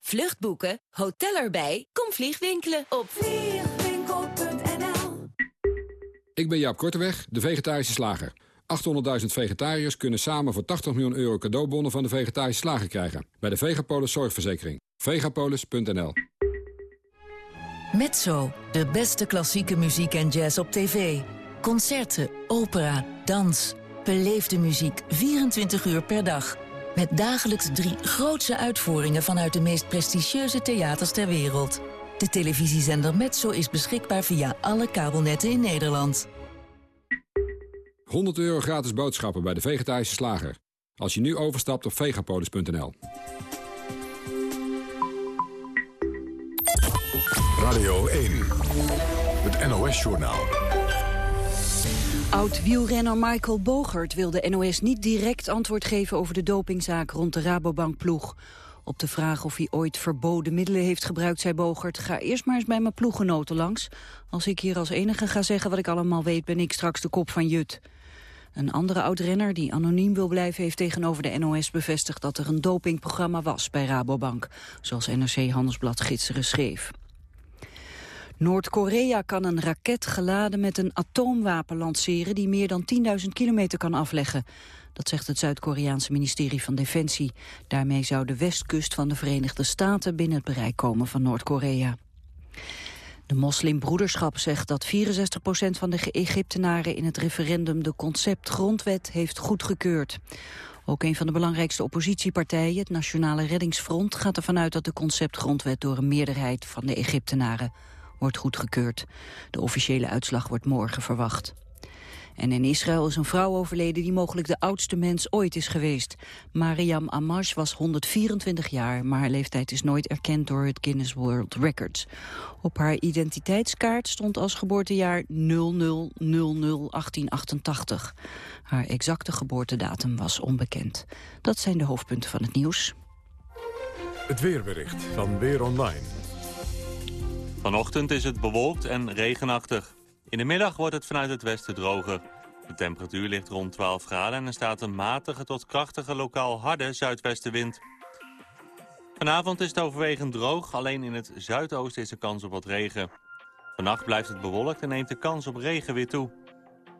Vluchtboeken, hotel erbij, kom vliegwinkelen op vliegwinkel.nl Ik ben Jaap Korteweg, de vegetarische slager. 800.000 vegetariërs kunnen samen voor 80 miljoen euro cadeaubonnen van de vegetarische slager krijgen. Bij de Vegapolis Zorgverzekering. Vegapolis.nl Mezzo, de beste klassieke muziek en jazz op tv. Concerten, opera, dans. Beleefde muziek 24 uur per dag. Met dagelijks drie grootse uitvoeringen vanuit de meest prestigieuze theaters ter wereld. De televisiezender Metso is beschikbaar via alle kabelnetten in Nederland. 100 euro gratis boodschappen bij de vegetarische slager. Als je nu overstapt op vegapolis.nl. Radio 1, het NOS-journaal. Oud-wielrenner Michael Bogert wil de NOS niet direct antwoord geven over de dopingzaak rond de Rabobank-ploeg. Op de vraag of hij ooit verboden middelen heeft gebruikt, zei Bogert... ga eerst maar eens bij mijn ploeggenoten langs. Als ik hier als enige ga zeggen wat ik allemaal weet, ben ik straks de kop van Jut. Een andere oud-renner die anoniem wil blijven... heeft tegenover de NOS bevestigd dat er een dopingprogramma was bij Rabobank. Zoals NRC Handelsblad gisteren schreef. Noord-Korea kan een raket geladen met een atoomwapen lanceren... die meer dan 10.000 kilometer kan afleggen. Dat zegt het Zuid-Koreaanse ministerie van Defensie. Daarmee zou de westkust van de Verenigde Staten... binnen het bereik komen van Noord-Korea. De moslimbroederschap zegt dat 64% van de Egyptenaren in het referendum de concept-grondwet heeft goedgekeurd. Ook een van de belangrijkste oppositiepartijen, het Nationale Reddingsfront, gaat ervan uit dat de concept-grondwet door een meerderheid van de Egyptenaren wordt goedgekeurd. De officiële uitslag wordt morgen verwacht. En in Israël is een vrouw overleden die mogelijk de oudste mens ooit is geweest. Mariam Amash was 124 jaar, maar haar leeftijd is nooit erkend door het Guinness World Records. Op haar identiteitskaart stond als geboortejaar 00001888. Haar exacte geboortedatum was onbekend. Dat zijn de hoofdpunten van het nieuws. Het weerbericht van Weer Online. Vanochtend is het bewolkt en regenachtig. In de middag wordt het vanuit het westen droger. De temperatuur ligt rond 12 graden en er staat een matige tot krachtige lokaal harde zuidwestenwind. Vanavond is het overwegend droog, alleen in het zuidoosten is er kans op wat regen. Vannacht blijft het bewolkt en neemt de kans op regen weer toe.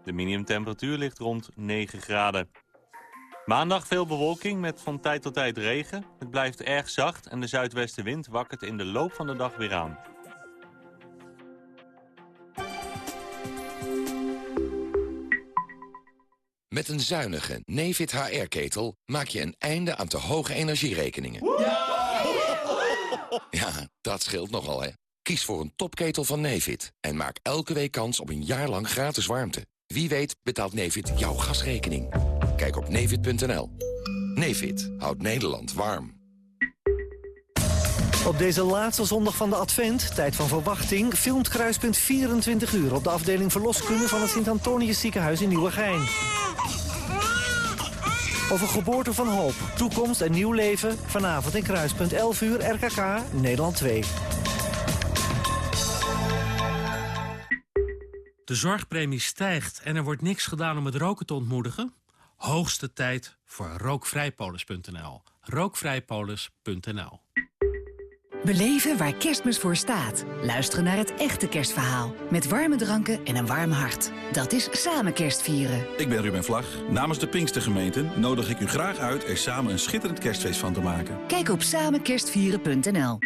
De minimumtemperatuur ligt rond 9 graden. Maandag veel bewolking met van tijd tot tijd regen. Het blijft erg zacht en de zuidwestenwind wakkert in de loop van de dag weer aan. Met een zuinige Nefit HR-ketel maak je een einde aan te hoge energierekeningen. Ja, dat scheelt nogal, hè. Kies voor een topketel van Nefit en maak elke week kans op een jaar lang gratis warmte. Wie weet betaalt Nefit jouw gasrekening. Kijk op nefit.nl. Nefit houdt Nederland warm. Op deze laatste zondag van de Advent, tijd van verwachting... filmt Kruispunt 24 uur op de afdeling verloskunde... van het Sint-Antonius ziekenhuis in Nieuwegein. Over geboorte van hoop, toekomst en nieuw leven... vanavond in Kruispunt 11 uur, RKK, Nederland 2. De zorgpremie stijgt en er wordt niks gedaan om het roken te ontmoedigen? Hoogste tijd voor rookvrijpolis.nl. Rookvrijpolis.nl Beleven waar kerstmis voor staat. Luisteren naar het echte kerstverhaal. Met warme dranken en een warm hart. Dat is samen kerstvieren. Ik ben Ruben Vlag. Namens de Pinkstergemeente nodig ik u graag uit... er samen een schitterend kerstfeest van te maken. Kijk op samenkerstvieren.nl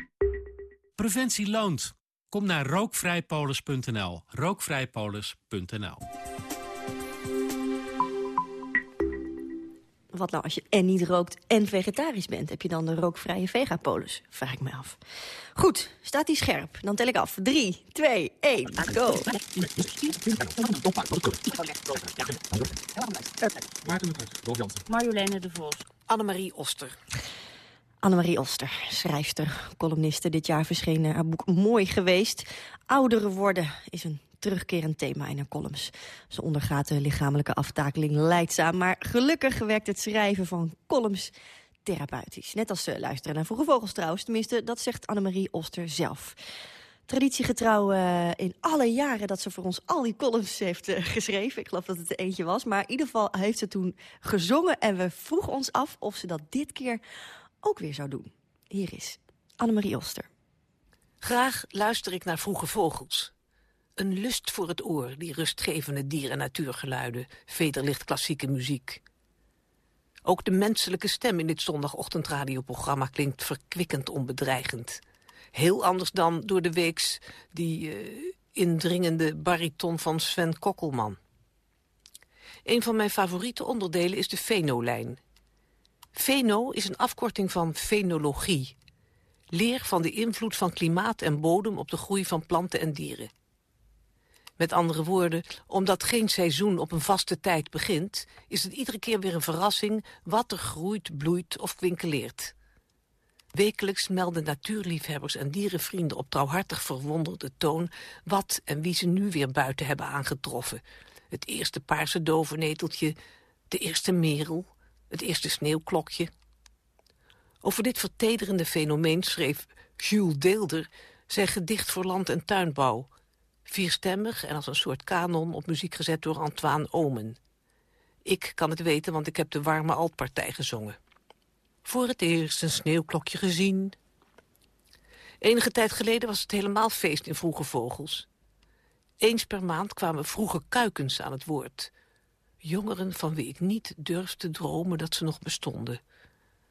Preventie loont. Kom naar rookvrijpolis.nl. Rookvrijpolis.nl Wat nou als je en niet rookt en vegetarisch bent? Heb je dan de rookvrije vegapolis? Vraag ik me af. Goed, staat die scherp? Dan tel ik af. 3, 2, 1, go. Marjoleine de Vos. Annemarie Oster. Annemarie Oster, schrijfster, columniste. Dit jaar verscheen haar boek Mooi Geweest. Ouderen worden is een terugkerend thema in haar columns. Ze ondergaat de lichamelijke aftakeling leidzaam... maar gelukkig werkt het schrijven van columns therapeutisch. Net als ze luisteren naar Vroege Vogels trouwens. Tenminste, dat zegt Annemarie Oster zelf. Traditiegetrouw uh, in alle jaren dat ze voor ons al die columns heeft uh, geschreven. Ik geloof dat het er eentje was. Maar in ieder geval heeft ze toen gezongen. En we vroegen ons af of ze dat dit keer ook weer zou doen. Hier is Annemarie Oster. Graag luister ik naar Vroege Vogels. Een lust voor het oor, die rustgevende dier- en natuurgeluiden, vederlicht klassieke muziek. Ook de menselijke stem in dit zondagochtendradioprogramma klinkt verkwikkend onbedreigend. Heel anders dan door de weeks die uh, indringende bariton van Sven Kokkelman. Een van mijn favoriete onderdelen is de fenolijn. Feno is een afkorting van fenologie. Leer van de invloed van klimaat en bodem op de groei van planten en dieren. Met andere woorden, omdat geen seizoen op een vaste tijd begint... is het iedere keer weer een verrassing wat er groeit, bloeit of kwinkeleert. Wekelijks melden natuurliefhebbers en dierenvrienden op trouwhartig verwonderde toon... wat en wie ze nu weer buiten hebben aangetroffen. Het eerste paarse dovenneteltje, de eerste merel, het eerste sneeuwklokje. Over dit vertederende fenomeen schreef Jules Deelder zijn gedicht voor land- en tuinbouw... Vierstemmig en als een soort kanon op muziek gezet door Antoine Omen. Ik kan het weten, want ik heb de warme altpartij gezongen. Voor het eerst een sneeuwklokje gezien. Enige tijd geleden was het helemaal feest in Vroege Vogels. Eens per maand kwamen vroege kuikens aan het woord. Jongeren van wie ik niet durfde dromen dat ze nog bestonden.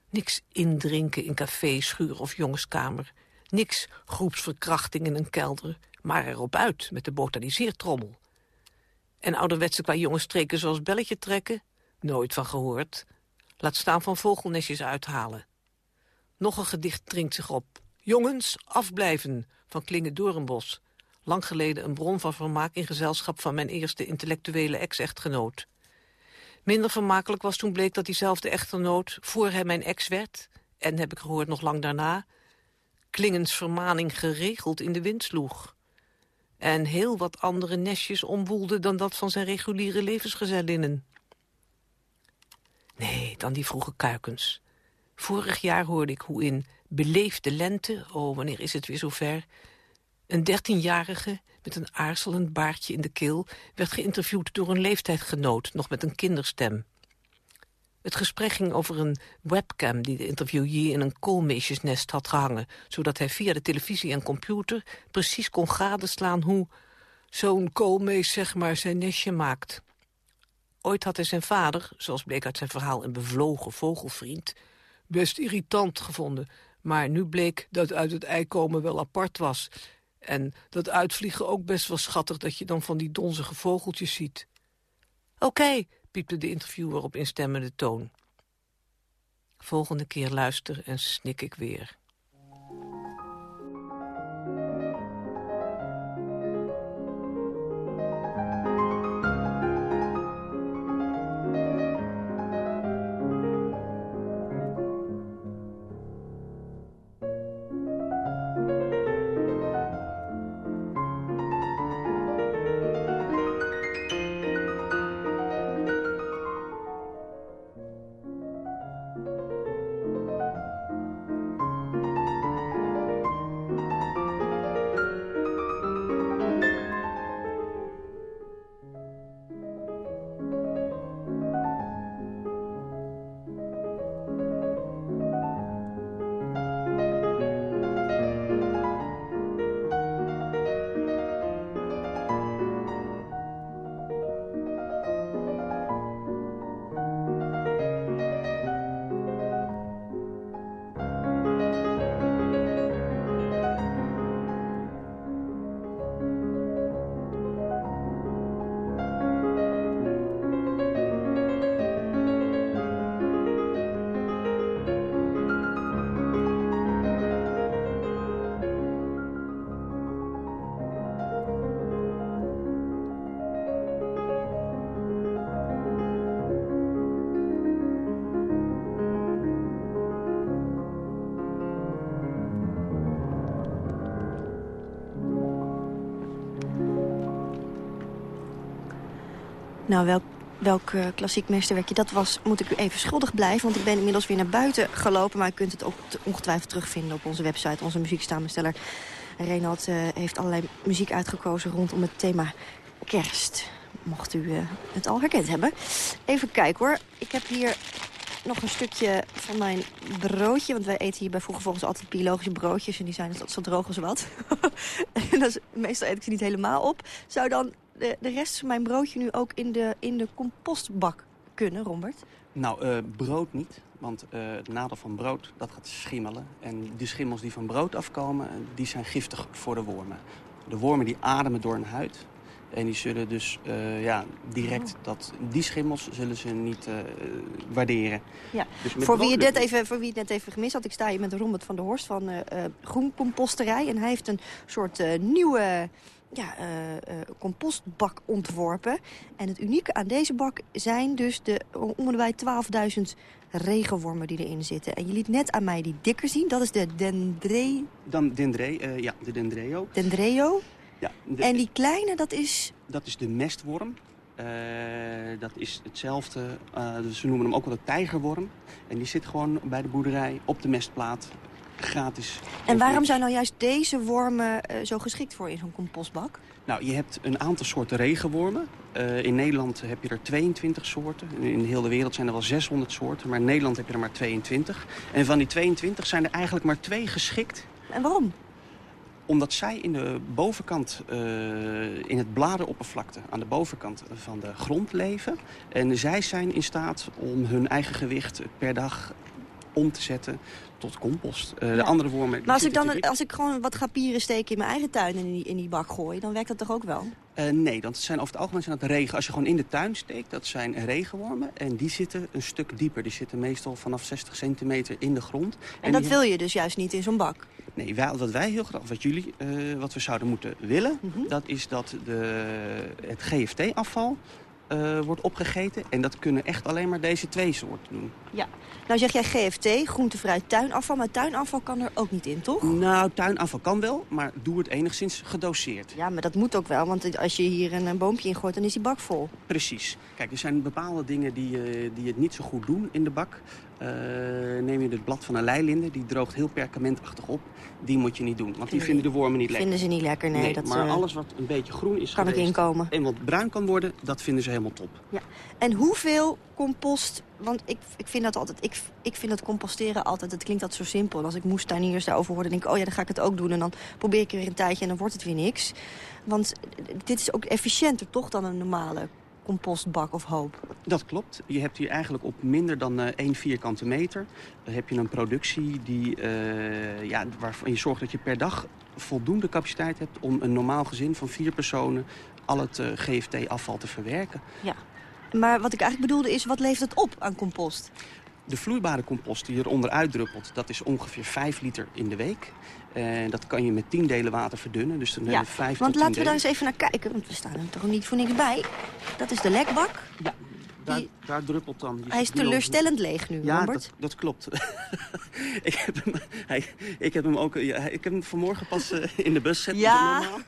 Niks indrinken in café, schuur of jongenskamer. Niks groepsverkrachting in een kelder maar erop uit met de botaniseertrommel. En ouderwetse qua jongensstreken zoals belletje trekken? Nooit van gehoord. Laat staan van vogelnestjes uithalen. Nog een gedicht dringt zich op. Jongens, afblijven, van Klingen Doornbos. Lang geleden een bron van vermaak in gezelschap van mijn eerste intellectuele ex-echtgenoot. Minder vermakelijk was toen bleek dat diezelfde echtgenoot, voor hij mijn ex werd, en heb ik gehoord nog lang daarna, Klingens vermaning geregeld in de wind sloeg. En heel wat andere nestjes omwoelde dan dat van zijn reguliere levensgezellinnen. Nee, dan die vroege kuikens. Vorig jaar hoorde ik hoe in Beleefde Lente, oh wanneer is het weer zover... een dertienjarige met een aarzelend baardje in de keel... werd geïnterviewd door een leeftijdgenoot, nog met een kinderstem. Het gesprek ging over een webcam die de interviewee in een koolmeesjesnest had gehangen... zodat hij via de televisie en computer precies kon gadeslaan hoe zo'n koolmees zeg maar zijn nestje maakt. Ooit had hij zijn vader, zoals bleek uit zijn verhaal een bevlogen vogelvriend... best irritant gevonden, maar nu bleek dat uit het ei komen wel apart was... en dat uitvliegen ook best wel schattig dat je dan van die donzige vogeltjes ziet. Oké, piepte de interviewer op instemmende toon. Volgende keer luister en snik ik weer. Nou, welk, uh, klassiek meesterwerkje dat was, moet ik u even schuldig blijven. Want ik ben inmiddels weer naar buiten gelopen. Maar u kunt het ook ongetwijfeld terugvinden op onze website. Onze muzieksamensteller Renald uh, heeft allerlei muziek uitgekozen rondom het thema kerst. Mocht u uh, het al herkend hebben. Even kijken hoor. Ik heb hier nog een stukje van mijn broodje. Want wij eten hier bij Vroege Volgens altijd biologische broodjes. En die zijn zo droog als wat. en dat meestal eet ik ze niet helemaal op. Zou dan de, de rest van mijn broodje nu ook in de, in de compostbak kunnen, Rombert? Nou, uh, brood niet. Want uh, het nadeel van brood, dat gaat schimmelen. En die schimmels die van brood afkomen, die zijn giftig voor de wormen. De wormen die ademen door een huid. En die zullen dus uh, ja, direct oh. dat, die schimmels zullen ze niet uh, waarderen. Ja. Dus voor, wie je net even, voor wie het net even gemist had, ik sta hier met Robert van der Horst van uh, Groencomposterij. En hij heeft een soort nieuwe ja, uh, uh, compostbak ontworpen. En het unieke aan deze bak zijn dus de bij 12.000 regenwormen die erin zitten. En je liet net aan mij die dikker zien. Dat is de dendre... Dan dendre, uh, ja, de dendreo. Dendreo. Ja, de... En die kleine, dat is... Dat is de mestworm. Dat is hetzelfde, we noemen hem ook wel de tijgerworm. En die zit gewoon bij de boerderij op de mestplaat gratis. En waarom zijn nou juist deze wormen uh, zo geschikt voor in zo'n compostbak? Nou, je hebt een aantal soorten regenwormen. Uh, in Nederland heb je er 22 soorten. In de hele wereld zijn er wel 600 soorten. Maar in Nederland heb je er maar 22. En van die 22 zijn er eigenlijk maar twee geschikt. En waarom? Omdat zij in de bovenkant, uh, in het bladeroppervlakte, aan de bovenkant van de grond leven. En zij zijn in staat om hun eigen gewicht per dag om te zetten tot compost. Eh, De andere wormen... Maar als ik, dan, als ik gewoon wat gapieren steek in mijn eigen tuin en in die, in die bak gooi... dan werkt dat toch ook wel? Eh, nee, dat zijn over het algemeen zijn dat regen. Als je gewoon in de tuin steekt, dat zijn regenwormen. En die zitten een stuk dieper. Die zitten meestal vanaf 60 centimeter in de grond. En, dat die wil je dus juist niet in zo'n bak? Nee, wij, wat wij heel graag, wat jullie, eh, wat we zouden moeten willen... Mhm. dat is dat de, het GFT-afval eh, wordt opgegeten. En dat kunnen echt alleen maar deze twee soorten doen. Ja. Nou zeg jij GFT, groente, fruit, tuinafval. Maar tuinafval kan er ook niet in, toch? Nou, tuinafval kan wel, maar doe het enigszins gedoseerd. Ja, maar dat moet ook wel. Want als je hier een, een boompje in gooit, dan is die bak vol. Precies. Kijk, er zijn bepaalde dingen die, eh, die het niet zo goed doen in de bak. Eh, neem je het blad van een leilinde, die droogt heel perkamentachtig op. Die moet je niet doen, want die Nee. vinden de wormen niet lekker. Vinden ze niet lekker, nee. dat, maar eh, alles wat een beetje groen is kan geweest erin komen. en wat bruin kan worden, dat vinden ze helemaal top. Ja. En hoeveel compost... Want ik, ik vind dat altijd... Ik, ik vind dat composteren altijd... Het klinkt altijd zo simpel. Als ik moestuiniers daarover hoorde, denk ik... Oh ja, dan ga ik het ook doen. En dan probeer ik er weer een tijdje en dan wordt het weer niks. Want dit is ook efficiënter toch dan een normale compostbak of hoop. Dat klopt. Je hebt hier eigenlijk op minder dan eh, één vierkante meter... dan heb je een productie die, eh, ja, waarvan je zorgt dat je per dag voldoende capaciteit hebt... om een normaal gezin van vier personen al het eh, GFT-afval te verwerken. Ja. Maar wat ik eigenlijk bedoelde is, wat levert het op aan compost? De vloeibare compost die eronder uitdruppelt, dat is ongeveer 5 liter in de week. En dat kan je met 10 delen water verdunnen. Dus dan Ja, hebben we 5 want tot 10 laten we daar eens even naar kijken. Want we staan er toch niet voor niks bij. Dat is de lekbak. Ja, daar, daar druppelt dan... je Hij is al- teleurstellend leeg nu, Ja, Robert. dat, dat klopt. ik, heb hem, hij, ik heb hem ook... Ja, ik heb hem vanmorgen pas eh, in de bus gezet. Ja. Normaal,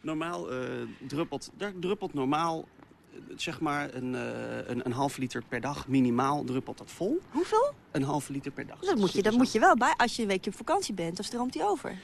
normaal eh, druppelt... Daar druppelt normaal... Zeg maar een, eh, een, een half liter per dag minimaal druppelt dat vol. Hoeveel? Een half liter per dag. Dat moet, je, dat moet je wel bij. Als je een weekje op vakantie bent, dan stroomt hij over.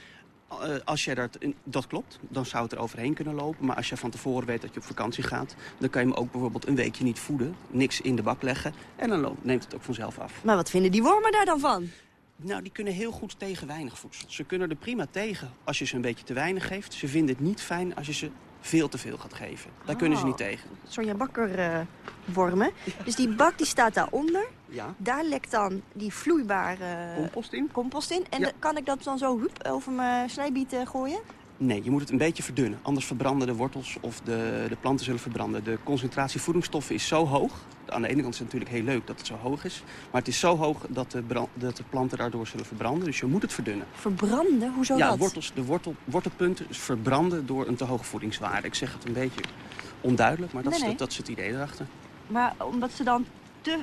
Eh, als jij dat, dat klopt, dan zou het er overheen kunnen lopen. Maar als je van tevoren weet dat je op vakantie gaat... dan kan je hem ook bijvoorbeeld een weekje niet voeden. Niks in de bak leggen. En dan loopt- neemt het ook vanzelf af. Maar wat vinden die wormen daar dan van? Nou, die kunnen heel goed tegen weinig voedsel. Ze kunnen er prima tegen als je ze een beetje te weinig geeft. Ze vinden het niet fijn als je ze veel te veel gaat geven. Daar kunnen ze Oh. niet tegen. Sonja Bakker eh, wormen. Dus die bak die staat daaronder. Ja. Daar lekt dan die vloeibare Compost in. compost in. En Ja. kan ik dat dan zo hup, over mijn snijbiet eh, gooien? Nee, je moet het een beetje verdunnen. Anders verbranden de wortels of de, de planten zullen verbranden. De concentratie voedingsstoffen is zo hoog. Aan de ene kant is het natuurlijk heel leuk dat het zo hoog is. Maar het is zo hoog dat de, dat de planten daardoor zullen verbranden. Dus je moet het verdunnen. Verbranden? Hoezo ja, dat? wortels, de wortel, wortelpunten verbranden door een te hoge voedingswaarde. Ik zeg het een beetje onduidelijk, maar dat, Nee, is, nee. dat is het idee erachter. Maar omdat ze dan te...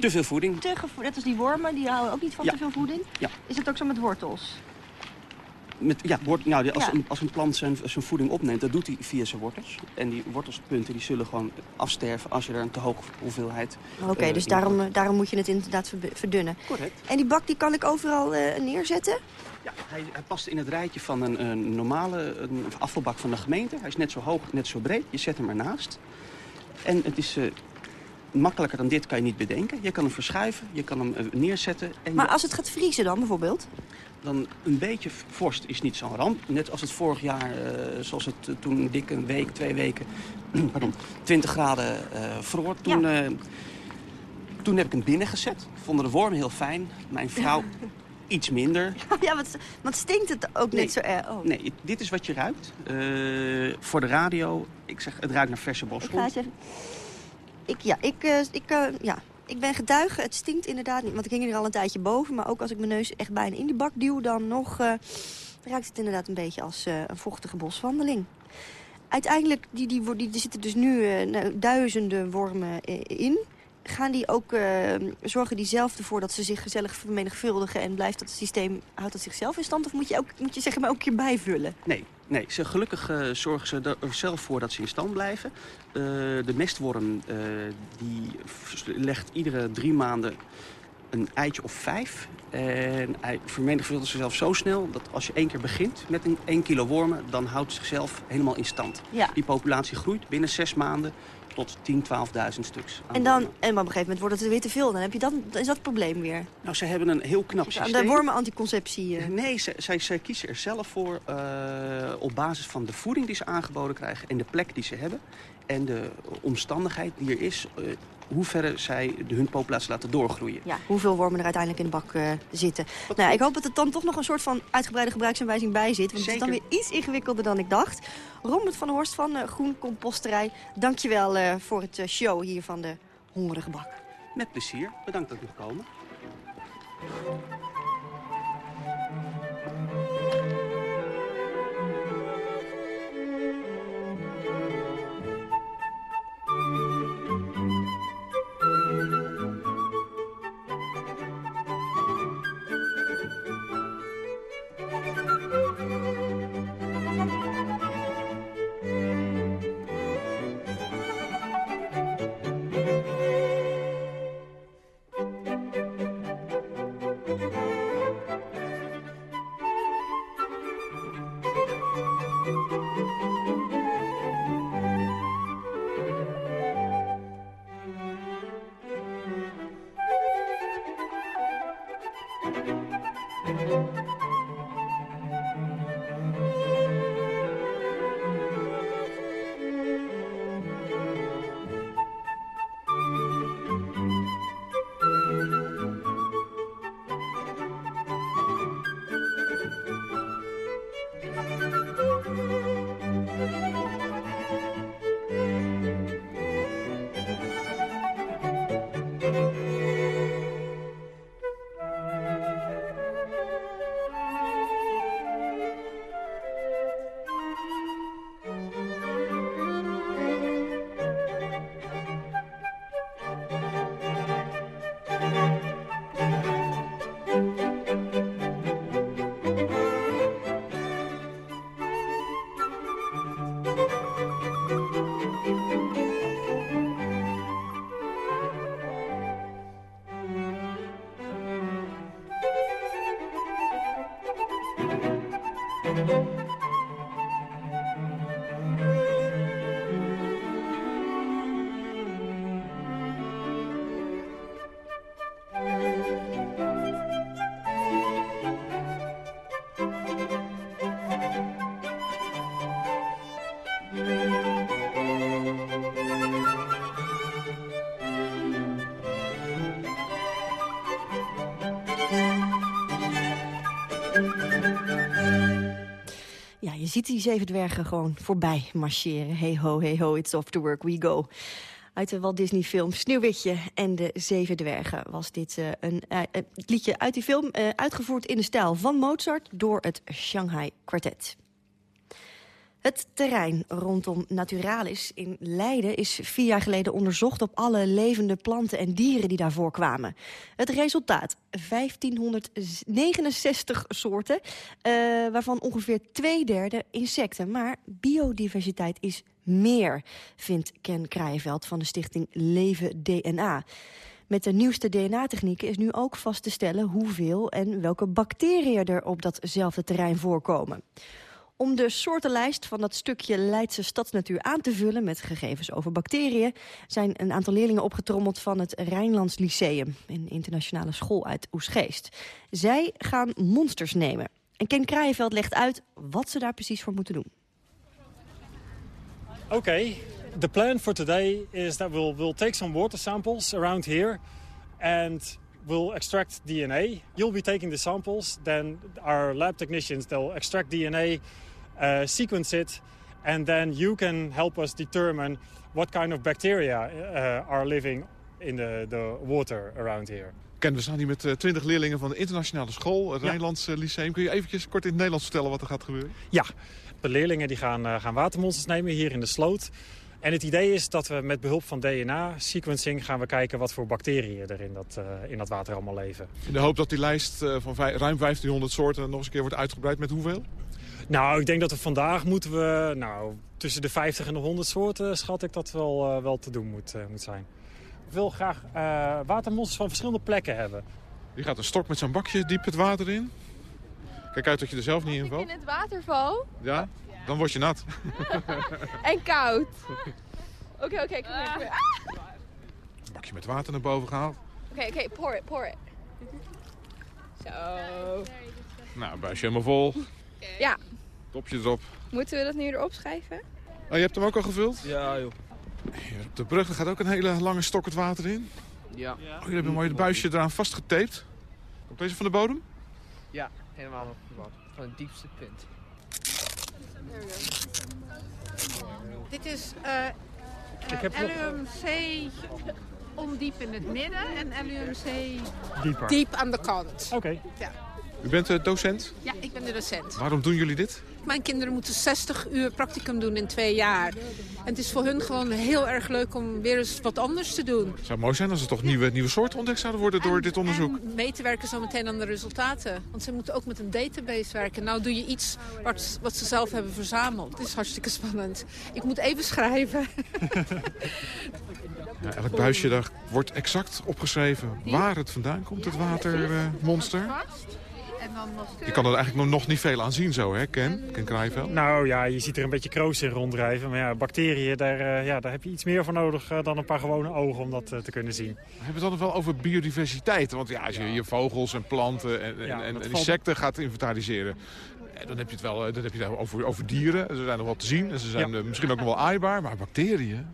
Te veel voeding. Te net als die wormen, die houden ook niet van Ja. te veel voeding. Ja. Is het ook zo met wortels? Met, ja, wort, nou, als, Ja. Een, als een plant zijn, zijn voeding opneemt, dat doet hij via zijn wortels. En die wortelspunten die zullen gewoon afsterven als je er een te hoge hoeveelheid... Oké, eh, dus daarom, eh, daarom moet je het inderdaad verdunnen. Correct. En die bak die kan ik overal eh, neerzetten? Ja, hij, hij past in het rijtje van een, een normale een afvalbak van de gemeente. Hij is net zo hoog, net zo breed. Je zet hem ernaast. En het is makkelijker dan dit kan je niet bedenken. Je kan hem verschuiven, je kan hem neerzetten. En Maar je- als het gaat vriezen dan bijvoorbeeld? Dan een beetje vorst is niet zo'n ramp. Net als het vorig jaar, eh, zoals het eh, toen dik een week, twee weken, pardon, 20 graden eh vroor. Toen, toen heb ik hem binnen gezet. Vonden de wormen heel fijn. Mijn vrouw iets minder. ja, wat, wat stinkt het ook Nee. net zo erg? Oh. Nee, dit is wat je ruikt. Voor de radio, ik zeg, het ruikt naar verse Ik ga bosgrond. eens even... Ik, ja, ik, ik, ja, ik ben getuige. Het stinkt inderdaad niet. Want ik hing er al een tijdje boven. Maar ook als ik mijn neus echt bijna in die bak duw... dan nog eh, ruikt het inderdaad een beetje als eh, een vochtige boswandeling. Uiteindelijk, die, die, die, zitten dus nu eh, nou, duizenden wormen in. Gaan die ook eh, zorgen die zelf ervoor dat ze zich gezellig vermenigvuldigen... en blijft dat systeem, houdt dat zichzelf in stand? Of moet je, ook, moet je zeg maar ook een keer bijvullen? Nee, nee ze, gelukkig eh, zorgen ze er zelf voor dat ze in stand blijven. Eh, de mestworm die legt iedere drie maanden een eitje of vijf. En hij vermenigvuldigt zichzelf zo snel dat als je één keer begint met een 1 kilo wormen... dan houdt het zichzelf helemaal in stand. Ja. Die populatie groeit binnen zes maanden tot 10.000, 12.000 stuks. En, dan, en op een gegeven moment wordt het er weer te veel. Dan, heb je dan, dan is dat het probleem weer. Nou, ze hebben een heel knap systeem. de wormenanticonceptie. eh. Nee, zij, zij, zij kiezen er zelf voor eh, op basis van de voeding die ze aangeboden krijgen en de plek die ze hebben. En de omstandigheid die er is... Uh, hoe ver zij de, hun populatie laten doorgroeien. Ja, hoeveel wormen er uiteindelijk in de bak uh, zitten. Nou, ik hoop dat er dan toch nog een soort van uitgebreide gebruiksaanwijzing bij zit. Want Zeker. het is dan weer iets ingewikkelder dan ik dacht. Robert van Horst van uh, Groen Composterij, dankjewel uh, voor het show hier van de Hongerige Bak. Met plezier. Bedankt dat u gekomen. Ziet die zeven dwergen gewoon voorbij marcheren. Hey ho, hey ho, it's off to work, we go. Uit de Walt Disney film Sneeuwwitje en de Zeven Dwergen was dit uh, een uh, liedje uit die film. Uh, uitgevoerd in de stijl van Mozart door het Shanghai Quartet. Het terrein rondom Naturalis in Leiden is vier jaar geleden onderzocht op alle levende planten en dieren die daarvoor kwamen. Het resultaat, 1569 soorten, uh, waarvan ongeveer twee derde insecten. Maar biodiversiteit is meer, vindt Ken Kraaienveld van de stichting Leven DNA. Met de nieuwste DNA-technieken is nu ook vast te stellen hoeveel en welke bacteriën er op datzelfde terrein voorkomen. Om de soortenlijst van dat stukje Leidse stadsnatuur aan te vullen... met gegevens over bacteriën... zijn een aantal leerlingen opgetrommeld van het Rijnlands Lyceum... een internationale school uit Oesgeest. Zij gaan monsters nemen. En Ken Kraaienveld legt uit wat ze daar precies voor moeten doen. Okay, the plan for today is that we'll, we'll take some water samples around here... and we'll extract DNA. You'll be taking the samples, then our lab technicians, they'll extract DNA uh, sequence it, and then you can help us determine what kind of bacteria uh, are living in the, the water around here. Ken, we staan hier met uh, twintig uh, leerlingen van de internationale school, het ja. Rijnlands uh, Lyceum. Kun je eventjes kort in het Nederlands vertellen wat er gaat gebeuren? Ja, de leerlingen die gaan, gaan watermonsters nemen hier in de sloot. En het idee is dat we met behulp van DNA-sequencing gaan we kijken wat voor bacteriën er in dat, uh, in dat water allemaal leven. In de hoop dat die lijst van ruim 1500 soorten nog eens een keer wordt uitgebreid met hoeveel? Nou, ik denk dat we vandaag moeten we, nou, tussen de 50 en de 100 soorten schat ik dat wel, uh, wel te doen moet, uh, moet zijn. Ik wil graag uh, watermonsters van verschillende plekken hebben. Je gaat een stok met zo'n bakje diep het water in. Kijk uit dat je er zelf niet in valt. in het water val? Ja? Dan word je nat. en koud. Oké, oké, kom Ah. Een bakje met water naar boven gehaald. Oké, okay, oké, okay, pour it, pour it. Zo. Nou, buisje helemaal vol. Ja. Erop. Moeten we dat nu erop schrijven? Oh, je hebt hem ook al gevuld? Ja, joh. Hier op de brug er gaat ook een hele lange stok het water in. Ja. Oh, jullie hebben een mooi buisje eraan vastgetaped. Komt deze van de bodem? Ja, helemaal op de bodem. Van het diepste punt. Dit is uh, heb nog- LUMC ondiep in het midden en LUMC Dieper. diep aan de kant. Oké. Ja. U bent eh, docent. ja, ik ben de docent. Waarom doen jullie dit? Mijn kinderen moeten 60 uur practicum doen in twee jaar. En het is voor hun gewoon heel erg leuk om weer eens wat anders te doen. Het zou mooi zijn als er toch nieuwe, nieuwe soorten ontdekt zouden worden door dit onderzoek. En mee te werken zo meteen aan de resultaten. Want ze moeten ook met een database werken. Nou doe je iets wat, wat ze zelf hebben verzameld. Het is hartstikke spannend. Ik moet even schrijven. Ja, elk buisje daar wordt exact opgeschreven waar het vandaan komt, het watermonster. Dan nog Je kan er eigenlijk nog niet veel aan zien zo, hè, Ken? Ken Krijveld? Nou ja, je ziet er een beetje kroos in ronddrijven. Maar ja, bacteriën, daar, eh, ja, daar heb je iets meer voor nodig eh, dan een paar gewone ogen om dat eh, te kunnen zien. We hebben het altijd wel over biodiversiteit. Want ja, als je je vogels en planten en, en, Ja, en- dat en valt- insecten gaat inventariseren... eh, dan heb je het wel eh, dan heb je het over, over dieren. Ze zijn nog wel te zien en ze zijn Ja. eh, misschien ook nog wel aaibaar. Maar bacteriën...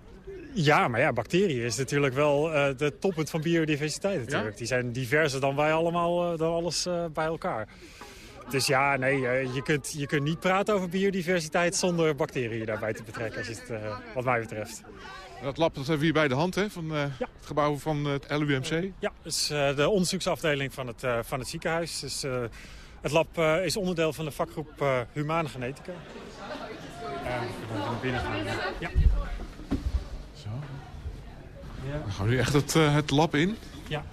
Ja, maar ja, bacteriën is natuurlijk wel eh de toppunt van biodiversiteit natuurlijk. Die zijn diverser dan wij allemaal, eh, dan alles eh, bij elkaar. Dus ja, nee, je, kunt, je kunt niet praten over biodiversiteit zonder bacteriën daarbij te betrekken, als het, wat mij betreft. Dat lab dat hebben we hier bij de hand, hè? Van het gebouw van het LUMC. Ja, dat is de onderzoeksafdeling van het, van het ziekenhuis. Dus, het lab is onderdeel van de vakgroep Humane Genetica. En we gaan naar binnen gaan. Ja. Zo. Dan gaan we nu echt het, eh, het lab in. Ja.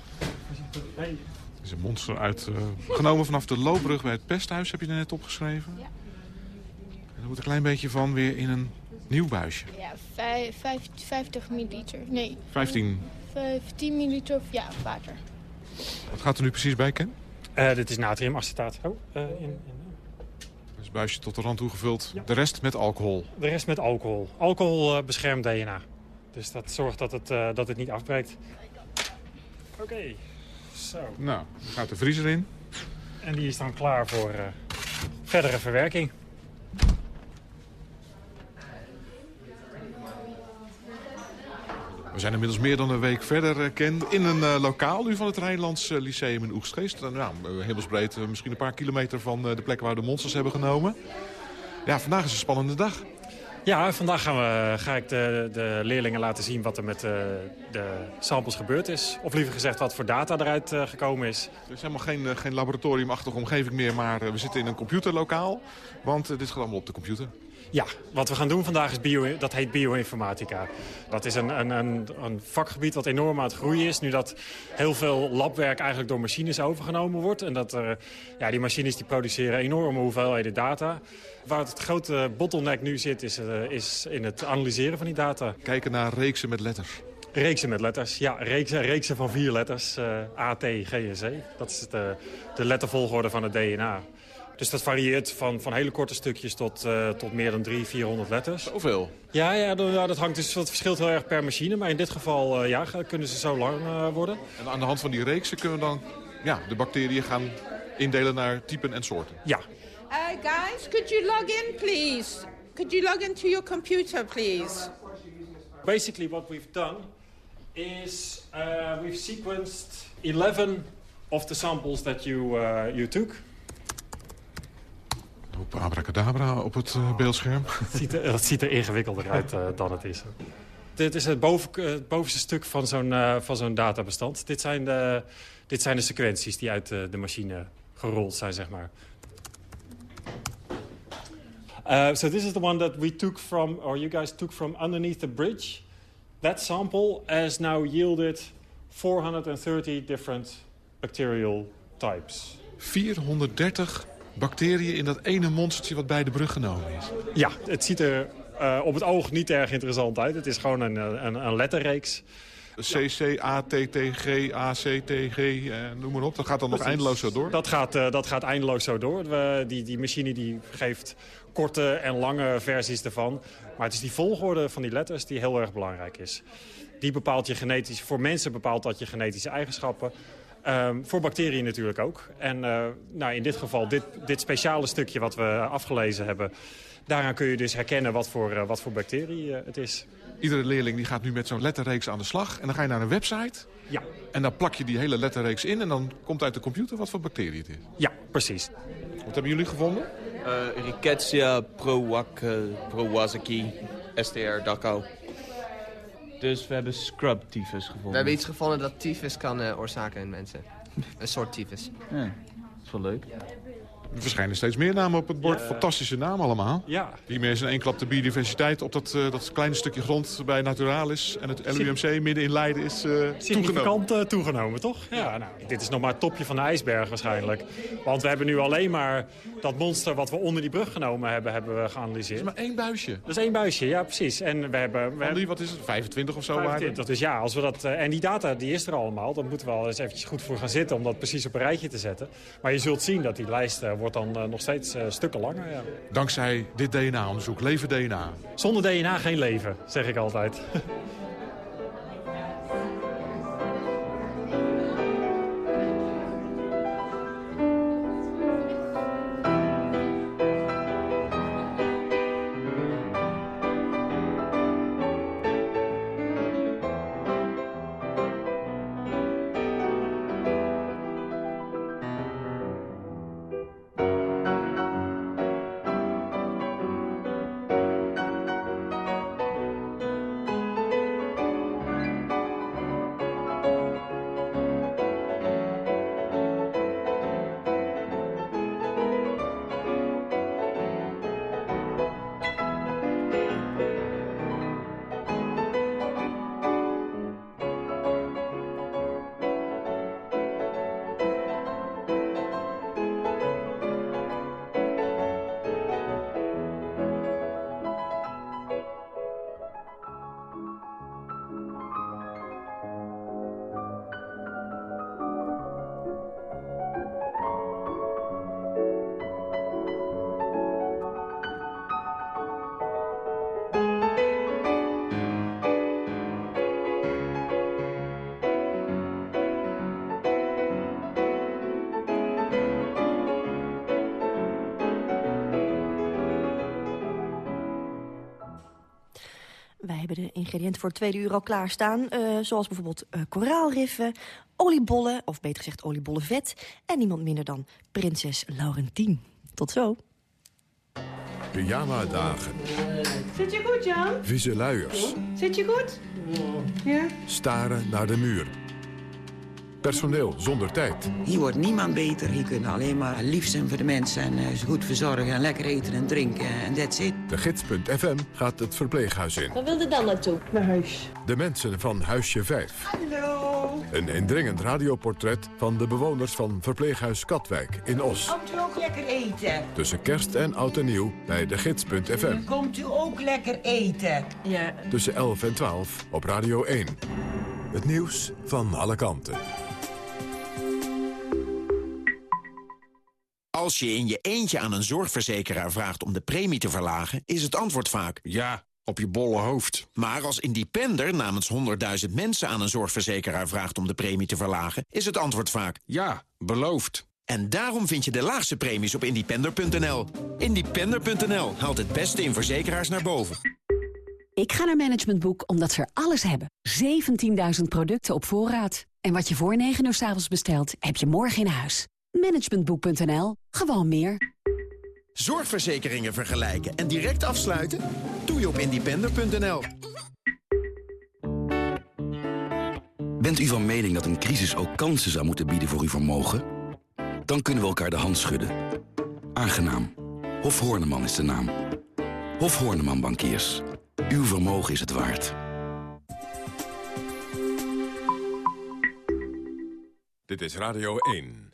Het is een monster uit, eh, genomen vanaf de loopbrug bij het pesthuis, heb je er net opgeschreven. Ja. En er moet een klein beetje van weer in een nieuw buisje. Ja, vijf, vijf, 50 milliliter. Nee. 15. 15 milliliter ja, water. Wat gaat er nu precies bij, Ken? Eh, dit is natriumacetaat. Oh, eh, in, in. Dus het buisje tot de rand toegevuld. De rest met alcohol. De rest met alcohol. Alcohol eh, beschermt DNA. Dus dat zorgt dat het, eh, dat het niet afbreekt. Oké, zo. Nou, dan gaat de vriezer in. En die is dan klaar voor eh, verdere verwerking. We zijn inmiddels meer dan een week verder, eh, Ken. In een lokaal nu van het Rijnlands Lyceum in Oegstgeest. Nou, eh, hemelsbreed, misschien een paar kilometer van de plek waar we de monsters hebben genomen. Ja, vandaag is een spannende dag. Ja, vandaag gaan we, ga ik de, de leerlingen laten zien wat er met eh, de samples gebeurd is. Of liever gezegd wat voor data eruit eh, gekomen is. Er is helemaal geen, eh, geen laboratoriumachtige omgeving meer, maar we zitten in een computerlokaal. Want dit gaat allemaal op de computer. Ja, wat we gaan doen vandaag is bio, dat heet bioinformatica. Dat is een, een, een, een vakgebied wat enorm aan het groeien is. Nu dat heel veel labwerk eigenlijk door machines overgenomen wordt. En dat er, ja, die machines die produceren enorme hoeveelheden data. Waar het grote bottleneck nu zit is, eh, is in het analyseren van die data. Kijken naar reeksen met letters. Reeksen met letters, ja. Reeksen, reeksen van vier letters. eh, A, T, G en C. Dat is de, de lettervolgorde van het DNA. Dus dat varieert van, van hele korte stukjes tot, eh, tot meer dan 300, 400 letters. Zoveel? Ja, ja dat, ja, dat hangt dus, dat verschilt heel erg per machine. Maar in dit geval eh, ja, kunnen ze zo lang eh, worden. En aan de hand van die reeksen kunnen we dan ja, de bacteriën gaan indelen naar typen en soorten. Ja. Uh, guys, could you log in, please? Could you log into your computer, please? Basically what we've done is uh, we've sequenced 11 of the samples that you, uh, you took. Op abracadabra op het uh, beeldscherm. Het ziet, er, het ziet er ingewikkelder uit uh, dan het is. Dit is het, boven, het bovenste stuk van zo'n uh, van zo'n databestand. Dit zijn, de, dit zijn de sequenties die uit de machine gerold zijn, zeg maar. Uh, so this is the one that we took from, or you guys took from underneath the bridge. That sample has now yielded 430 different bacterial types. 430 bacteriën in dat ene monstertje wat bij de brug genomen is. Ja, het ziet er uh, op het oog niet erg interessant uit. Het is gewoon een, een, een letterreeks. C, C, A, T, T, G, A, C, T, G, eh, noem maar op. Dat gaat dan nog eindeloos zo door? Dat gaat, uh, dat gaat eindeloos zo door. We, die, die machine die geeft korte en lange versies ervan. Maar het is die volgorde van die letters die heel erg belangrijk is. Die bepaalt je genetisch, voor mensen bepaalt dat je genetische eigenschappen. Ehm, voor bacteriën natuurlijk ook. En uh, nou, in dit geval, dit, dit speciale stukje wat we afgelezen hebben... daaraan kun je dus herkennen wat voor, uh, wat voor bacterie uh, het is. Iedere leerling die gaat nu met zo'n letterreeks aan de slag. En dan ga je naar een website. Ja. En dan plak je die hele letterreeks in. En dan komt uit de computer wat voor bacterie het is. Ja, precies. Wat hebben jullie gevonden? Uh, Rickettsia prowazaki STR Dachau. Dus we hebben scrub tyfus gevonden. We hebben iets gevonden dat tyfus kan uh, oorzaken in mensen. Een soort tyfus. Ja, dat is wel leuk. Er verschijnen steeds meer namen op het bord. Fantastische namen allemaal. Ja. Hiermee is in één klap de biodiversiteit op dat, uh, dat kleine stukje grond bij Naturalis... en het LUMC midden in Leiden is uh, toegenomen. Uh, toegenomen, toch? Ja, nou, dit is nog maar het topje van de ijsberg waarschijnlijk. Want we hebben nu alleen maar dat monster wat we onder die brug genomen hebben, hebben we geanalyseerd. Dat is maar één buisje? Dat is één buisje, ja precies. En we hebben... We van die, wat is het, 25 of zo? 25, dus ja, als we dat... en die data die is er allemaal. Dan moeten we al eens eventjes goed voor gaan zitten om dat precies op een rijtje te zetten. Maar je zult zien dat die lijst wordt dan nog steeds uh, stukken langer. Ja. Dankzij dit DNA-onderzoek, leven DNA. Zonder DNA geen leven, zeg ik altijd. ingrediënten voor het tweede uur al klaarstaan. Uh, zoals bijvoorbeeld uh, koraalriffen, oliebollen, of beter gezegd oliebollenvet... en niemand minder dan prinses Laurentien. Tot zo. Pyjama-dagen. Zit je goed, Jan? Vieze luiers. Zit je goed? Ja. Staren naar de muur. Personeel zonder tijd. Hier wordt niemand beter. Hier kunnen alleen maar lief zijn voor de mensen... en uh, ze goed verzorgen en lekker eten en drinken en that's it. De gids.fm gaat het verpleeghuis in. Waar wilde dan naartoe? Naar huis. De mensen van Huisje 5. Hallo. Een indringend radioportret van de bewoners van verpleeghuis Katwijk in Os. Komt u ook lekker eten? Tussen kerst en oud en nieuw bij de gids.fm. Komt u ook lekker eten? Ja. Tussen 11 en 12 op Radio 1. Het nieuws van alle kanten. Als je in je eentje aan een zorgverzekeraar vraagt om de premie te verlagen... is het antwoord vaak... Ja, op je bolle hoofd. Maar als independer namens 100.000 mensen aan een zorgverzekeraar vraagt om de premie te verlagen... is het antwoord vaak... Ja, beloofd. En daarom vind je de laagste premies op independer.nl. Independer.nl haalt het beste in verzekeraars naar boven. Ik ga naar Management Boek omdat ze er alles hebben. 17.000 producten op voorraad. En wat je voor 9 uur s avonds bestelt, heb je morgen in huis. Managementboek.nl. Gewoon meer. Zorgverzekeringen vergelijken en direct afsluiten? Doe je op independer.nl. Bent u van mening dat een crisis ook kansen zou moeten bieden voor uw vermogen? Dan kunnen we elkaar de hand schudden. Aangenaam. Hof Horneman is de naam. Hof Horneman Bankiers. Uw vermogen is het waard. Dit is Radio 1.